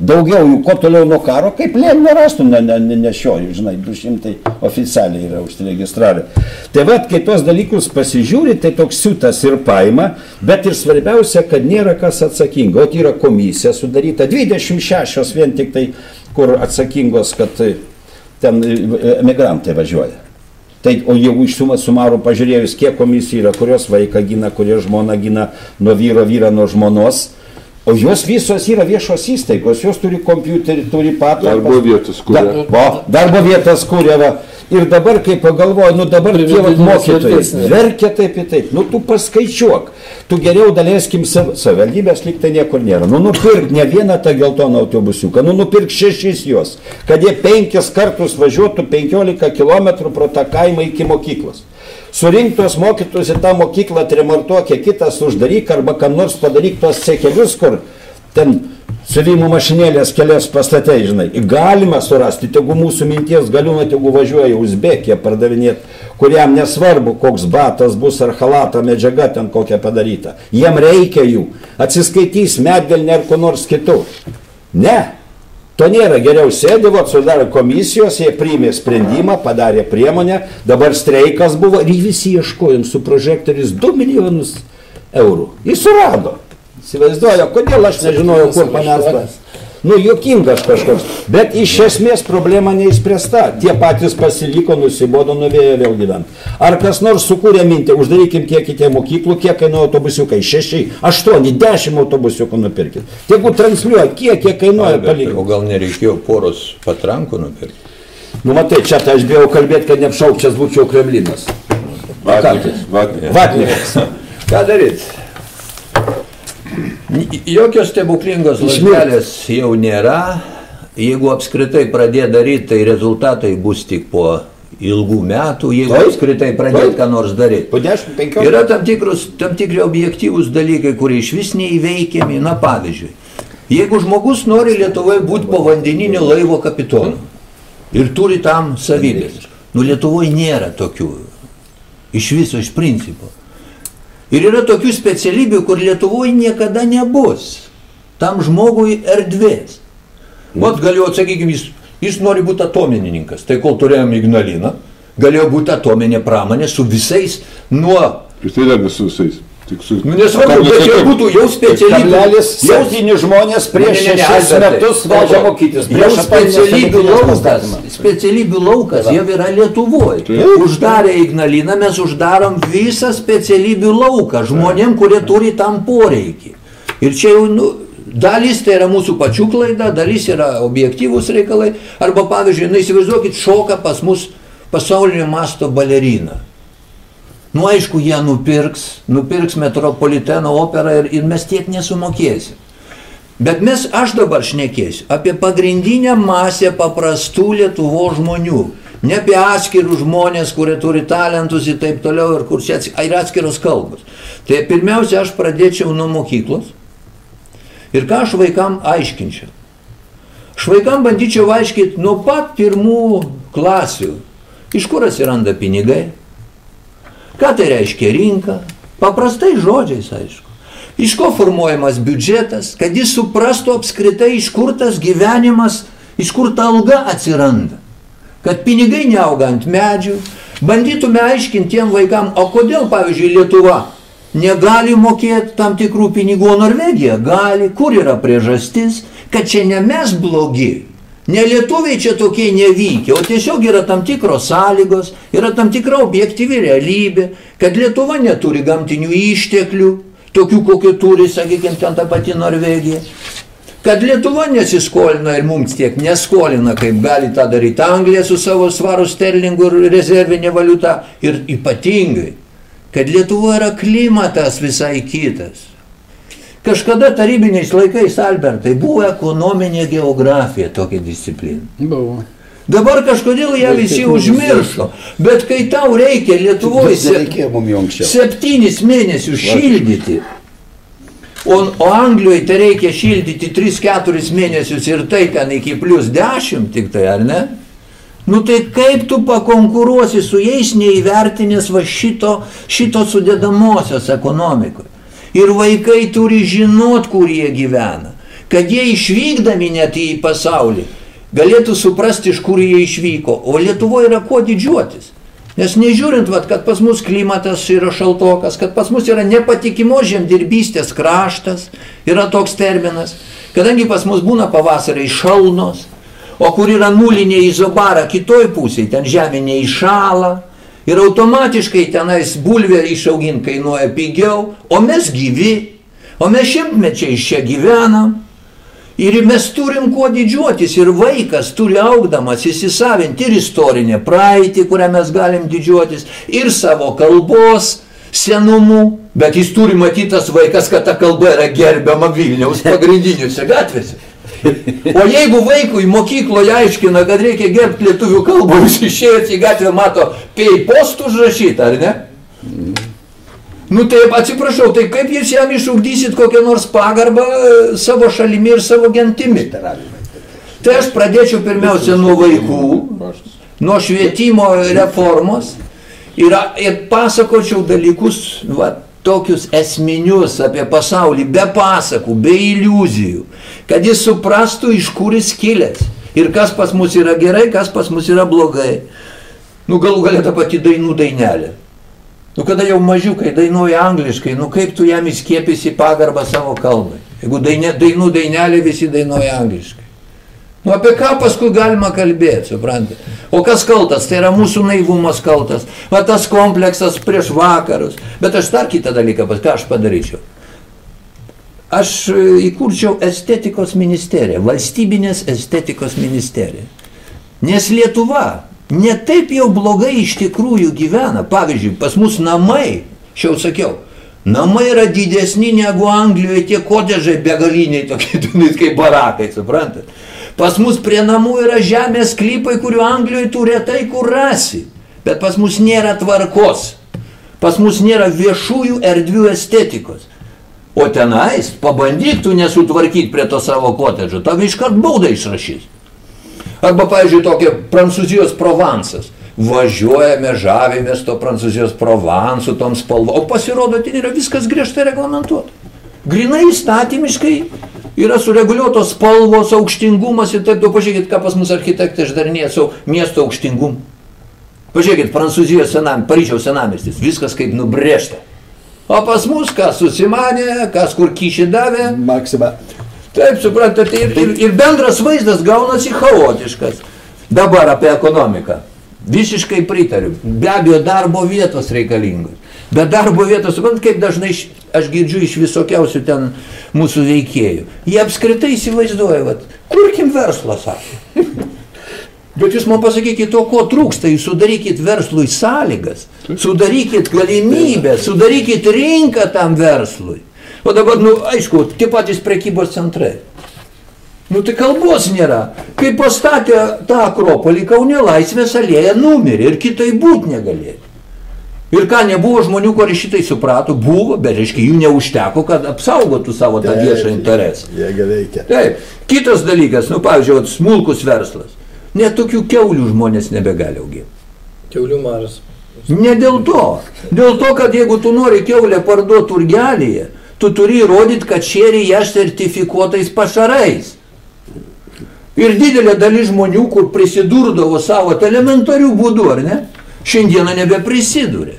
Daugiau jų, kuo toliau nuo karo, kaip lėm nerastų, ne, ne, ne, nešioju, žinai, 200 oficialiai yra užsiregistravę. Tai vad, kai tos dalykus pasižiūri, tai toks siutas ir paima, bet ir svarbiausia, kad nėra kas atsakingo. O yra komisija sudaryta, 26 vien tik tai, kur atsakingos, kad ten emigrantai važiuoja. Tai, o jeigu iš sumą sumarų pažiūrėjus, kiek komisijų yra, kurios vaiką gina, kurie žmona gina nuo vyro, vyra nuo žmonos, o jos visos yra viešos įstaigos, jos turi kompiuterį, turi patalpas. Darbo vietas, kuria. Da, va, darbo vietas kuria. Va. Ir dabar, kai pagalvoju, nu dabar tie vat mokytojai verkia taip ir taip, nu tu paskaičiuok, tu geriau daleiskim sav, savivaldybės liktai niekur nėra. Nu nupirk ne vieną tą geltoną autobusiuką, nu nupirk šešis juos, kad jie penkis kartus važiuotų 15 km pro tą kaimą iki mokyklos. Surink tuos mokytus į tą mokyklą, tremartuokė kitas uždaryk arba kam nors padaryk tuos sekelius, kur ten siuvimo mašinėlės kelias pastatai, žinai. Galima surasti, tegu mūsų minties galiūna, tegu važiuoja Uzbekiją pardavinėti, kuriam nesvarbu, koks batas bus ar halata medžiaga ten kokia padaryta. Jiem reikia jų. Atsiskaitys medvilnė ar ko nors kitų. Ne. To nėra, geriau sėdė, vat sudarė komisijos, jie priėmė sprendimą, padarė priemonę, dabar streikas buvo ir visi ieškojom su prožektoriais 2 milijonus eurų. Jis surado. Įsivaizduoju, kodėl aš nežinojau, kur manęs. Nu, juokingas kažkoks. Bet iš esmės problema neįspręsta. Tie patys pasiliko, nusibodo, nuvėjo vėl gyventi. Ar kas nors sukūrė mintį, uždarykim tiek į tie mokyklų, kiek kainuoja autobusiukai? Šeši, aštuoni, dešimt autobusiukų nupirkit. Tegu transliuoja, kiek jie kainuoja palikti. O gal nereikėjo poros patrankų nupirkti? Nu, matai, čia tai aš bijau kalbėti, kad neapšaukčias būčiau Kremlinas. Vatnikas. Vatnikas. Vatnikas. Ką daryti? Jokios stebuklingos lasdelės jau nėra. Jeigu apskritai pradėti daryti, tai rezultatai bus tik po ilgų metų, jeigu Taip. apskritai pradėti ką nors daryti. Po 10-15 Yra tam, tikrus, tam tikri objektyvūs dalykai, kurie iš vis neįveikiami. Na pavyzdžiui, jeigu žmogus nori Lietuvoje būti povandeninio laivo kapitonu ir turi tam savybės, nu Lietuvoje nėra tokių. Iš viso, iš principo. Ir yra tokių specialybių, kur Lietuvoje niekada nebus. Tam žmogui erdvės. Vat galiu atsakyti, jis, jis nori būti atomininkas. Tai kol turėjom Ignaliną, galėjo būti atominė pramonė su visais nuo... Ir tai dar su visais. Tik su... Nu, nesvarbu, bet čia būtų jau specialybių. Kablelis Jau, septyni žmonės prieš Ne, ne, ne, šešis metus vežė mokytis. jau specialybių laukas, specialybių laukas jau yra Lietuvoje. Uždarė Ignaliną, mes uždarom visą specialybių lauką žmonėm, kurie turi tam poreikį. Ir čia jau, nu, dalis tai yra mūsų pačių klaida, dalis yra objektyvūs reikalai. Arba pavyzdžiui, na įsivaizduokit, šoka pas mus pasaulinio masto balerina. Nu aišku, jie nupirks, nupirks metropoliteno operą ir, ir mes tiek nesumokėsim. Bet mes, aš dabar šnekėsiu apie pagrindinę masę paprastų Lietuvo žmonių. Ne apie atskirus žmonės, kurie turi talentus ir taip toliau, ir kur čia ir atskiros kalbos. Tai pirmiausia, aš pradėčiau nuo mokyklos. Ir ką aš vaikam aiškinčiau. Aš vaikam bandyčiau aiškinti nuo pat pirmų klasių, iš kur atsiranda pinigai, ką tai reiškia rinka, paprastai žodžiais aišku. Iš ko formuojamas biudžetas, kad jis suprastų apskritai, iš kur tas gyvenimas, iš kur ta alga atsiranda. Kad pinigai neauga ant medžių, bandytume aiškinti tiem vaikam, o kodėl, pavyzdžiui, Lietuva negali mokėti tam tikrų pinigų, o Norvegija gali, kur yra priežastis, kad čia ne mes blogi, ne lietuviai čia tokie nevykę, o tiesiog yra tam tikros sąlygos, yra tam tikra objektyvi realybė, kad Lietuva neturi gamtinių išteklių, tokių kokių turi, sakykime, ten ta pati Norvegija. Kad Lietuva nesiskolina ir mums tiek neskolina, kaip gali tą daryti Anglija su savo svarų sterlingų ir rezervinė valiuta. Ir ypatingai, kad Lietuva yra klimatas visai kitas. Kažkada tarybiniais laikais, Albertai, buvo ekonominė geografija tokia disciplina. Buvo. Dabar kažkodėl ją visi užmiršo. Bet kai tau reikia Lietuvoje septynis mėnesius šildyti, o, o Anglijoje tai reikia šildyti 3-4 mėnesius ir tai ten iki plus 10 tik tai, ar ne? Nu tai kaip tu pakonkuruosi su jais neįvertinęs va šito, šito sudėdamosios ekonomikoje. Ir vaikai turi žinot, kur jie gyvena. kad jie išvykdami net į pasaulį galėtų suprasti, iš kur jie išvyko. O Lietuvoje yra kuo didžiuotis. Nes nežiūrint, vat, kad pas mus klimatas yra šaltokas, kad pas mus yra nepatikimo žemdirbystės kraštas, yra toks terminas, kadangi pas mus būna pavasariai šalnos, o kur yra nulinė izobara kitoj pusėje, ten žemė neįšala, ir automatiškai tenais bulvė išauginti kainuoja pigiau, o mes gyvi, o mes šimtmečiai čia gyvenam, Ir mes turim kuo didžiuotis ir vaikas turi augdamas įsisavinti ir istorinę praeitį, kurią mes galim didžiuotis, ir savo kalbos senumu, bet jis turi matyti tas vaikas, kad ta kalba yra gerbiama Vilniaus pagrindiniuose gatvėse. *laughs* O jeigu vaikui mokykloje aiškina, kad reikia gerbti lietuvių kalbą, jis išėjęs į gatvę mato pei postų užrašytą, ar ne? Nu taip, atsiprašau, tai kaip jūs jam išugdysit kokią nors pagarbą e, savo šalimi ir savo gentimi? Tai aš pradėčiau pirmiausia nuo vaikų, nuo švietimo reformos ir, ir pasakočiau dalykus, va, tokius esminius apie pasaulį, be pasakų, be iliuzijų, kad jis suprastų, iš kur jis kilęs ir kas pas mus yra gerai, kas pas mus yra blogai. Nu galų galę tą patį dainų dainelę. Nu kada jau mažiukai dainuoja angliškai, nu kaip tu jam įskiepysi pagarbą savo kalbai. Jeigu dainė, dainų dainelė visi dainuoja angliškai. Nu apie ką paskui galima kalbėti, suprantate? O kas kaltas? Tai yra mūsų naivumas kaltas. Va tas kompleksas prieš vakarus. Bet aš dar kitą dalyką, ką aš padaryčiau. Aš e, įkurčiau estetikos ministeriją, valstybinės estetikos ministeriją. Nes Lietuva ne taip jau blogai iš tikrųjų gyvena. Pavyzdžiui, pas mus namai, šiau sakiau, namai yra didesni negu Anglijoje tie kodežai begaliniai, *laughs* tokie kaip barakai, suprantat. Pas mus prie namų yra žemės klypai, kurių Anglijoje tu retai kur rasi. Bet pas mus nėra tvarkos. Pas mus nėra viešųjų erdvių estetikos. O tenais, pabandyk tu nesutvarkyti prie to savo kotedžo, tau iškart baudą išrašys. Arba, pavyzdžiui, tokia Prancūzijos Provansas. Važiuojame, žavimės to Prancūzijos Provansų, tom spalvom. O pasirodo, ten yra viskas griežtai reglamentuota. Grinai įstatymiškai yra sureguliuotos spalvos, aukštingumas ir taip, tu pažiūrėkit, ką pas mus architektai išdarinėja su miesto aukštingumu. Pažiūrėkit, Prancūzijos senam, Paryžiaus senamestis, viskas kaip nubrėžta. O pas mus kas susimanė, kas kur kyšį davė. Maksima. Taip, suprantate, ir, ir, ir bendras vaizdas gaunasi chaotiškas. Dabar apie ekonomiką. Visiškai pritariu. Be abejo, darbo vietos reikalingos. Bet darbo vietos, suprantate, kaip dažnai aš girdžiu iš visokiausių ten mūsų veikėjų. Jie apskritai įsivaizduoja, vat, kurkim verslą, sako. Bet jūs man pasakykite, to ko trūksta, jūs sudarykit verslui sąlygas, sudarykit galimybę, sudarykit rinką tam verslui. O dabar, nu, aišku, tie patys prekybos centrai. Nu tai kalbos nėra. Kai pastatė tą Akropolį Kaunė Laisvės alėja numirė ir kitai būti negalėjo. Ir ką nebuvo žmonių, kurie šitai suprato, buvo, bet reiškia jų neužteko, kad apsaugotų savo tą viešą interesą. Jie veikia. Taip. Kitas dalykas, nu pavyzdžiui, smulkus verslas. Net tokių keulių žmonės nebegali auginti. Keulių maras. Ne dėl to. Dėl to, kad jeigu tu nori keulę parduoti turgelėje, tu turi įrodyti, kad šėri ją sertifikuotais pašarais. Ir didelė dalis žmonių, kur prisidurdavo savo elementarių būdų, ar ne, šiandieną nebeprisiduria.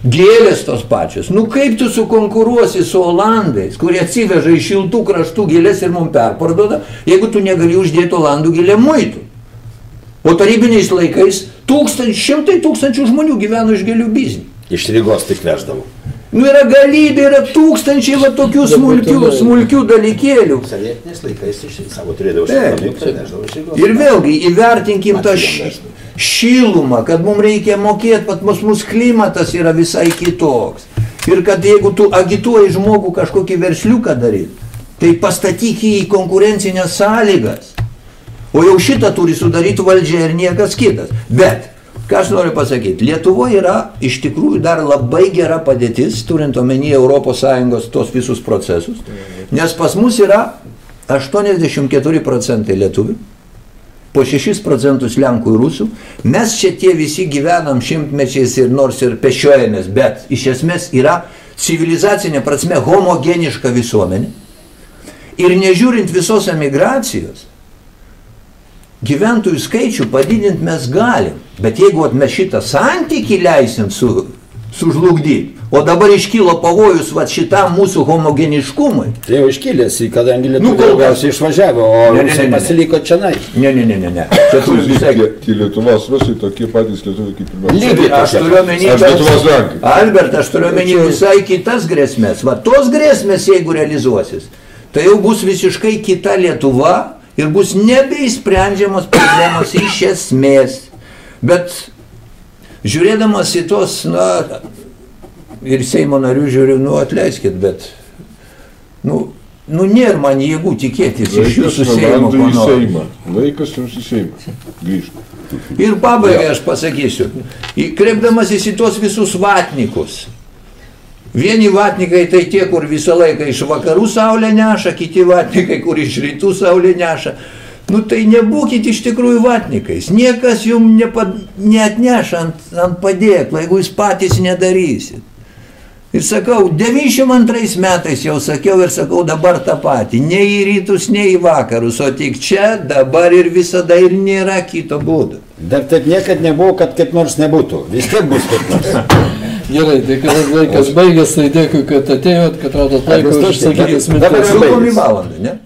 Gėlės tos pačios. Nu kaip tu sukonkuruosi su Olandais, kurie atsiveža iš šiltų kraštų gėlės ir mums perparduoda, jeigu tu negali uždėti Olandų gėlė muitų. O tarybiniais laikais tūkstančiai, šimtai tūkstančių žmonių gyveno iš gėlių biznį. Iš Rygos tik veždavo. Nu yra galybė, yra tūkstančiai va tokių smulkių, smulkių dalykėlių. Sovietiniais laikais iš savo turėdavo šilumą. Ir vėlgi įvertinkim tą šilumą, kad mums reikia mokėti, pat mus mūsų klimatas yra visai kitoks. Ir kad jeigu tu agituoji žmogų kažkokį versliuką daryti, tai pastatyk jį į konkurencinės sąlygas. O jau šitą turi sudaryti valdžia ir niekas kitas. Bet Ką aš noriu pasakyti, Lietuvoje yra iš tikrųjų dar labai gera padėtis, turint omenyje ES tos visus procesus, nes pas mus yra 84 procentai lietuvių, po 6 procentus Lenkų ir Rusų, mes čia tie visi gyvenam šimtmečiais ir nors ir pešiojamės, bet iš esmės yra civilizacinė prasme homogeniška visuomenė. Ir nežiūrint visos emigracijos, gyventojų skaičių padidinti mes galim. Bet jeigu mes šitą santykį leisim su, sužlugdyti, o dabar iškylo pavojus va šitam mūsų homogeniškumui. Tai jau iškilęs, kadangi Nu, lietuvių kas. daugiausiai išvažiavo, o Ne, ne, ne, ne, ne. pasiliko čia. Ne, ne, ne, ne, ne. Čia turi visai. Tie Lietuvos rusai tokie patys lietuviai kaip ir mes. Lygiai, aš turiu omeny, Aš Lietuvos lenkai. Albert, aš turiu omeny visai kitas grėsmės. Va tos grėsmės, jeigu realizuosis, tai jau bus visiškai kita Lietuva ir bus nebeįsprendžiamos problemos iš esmės. Bet žiūrėdamas į tos, na, ir Seimo narių žiūriu, nu atleiskit, bet, nu, nu nėra man jėgų tikėtis iš Laikas jūsų Seimo į. Seimą. Laikas jums į Seimą. Grįžti. Ir pabaigai aš pasakysiu, kreipdamasis į tuos visus vatnikus. Vieni vatnikai tai tie, kur visą laiką iš vakarų saulė neša, kiti vatnikai, kur iš rytų saulė neša. Nu tai nebūkit iš tikrųjų vatnikais. Niekas jums nepa, neatneša ant, ant padėklo, jeigu jūs patys nedarysit. Ir sakau, 92 metais jau sakiau ir sakau dabar tą patį. Ne į rytus, ne į vakarus, o tik čia, dabar ir visada ir nėra kito būdo. Dar taip niekad nebuvo, kad kaip nors nebūtų. Vis tiek bus kaip nors. *laughs* Gerai, tai kad laikas baigėsi, tai dėkui, kad atėjot, kad radot laiko išsakyti dabar- mintis. dabar jau valandą, ne?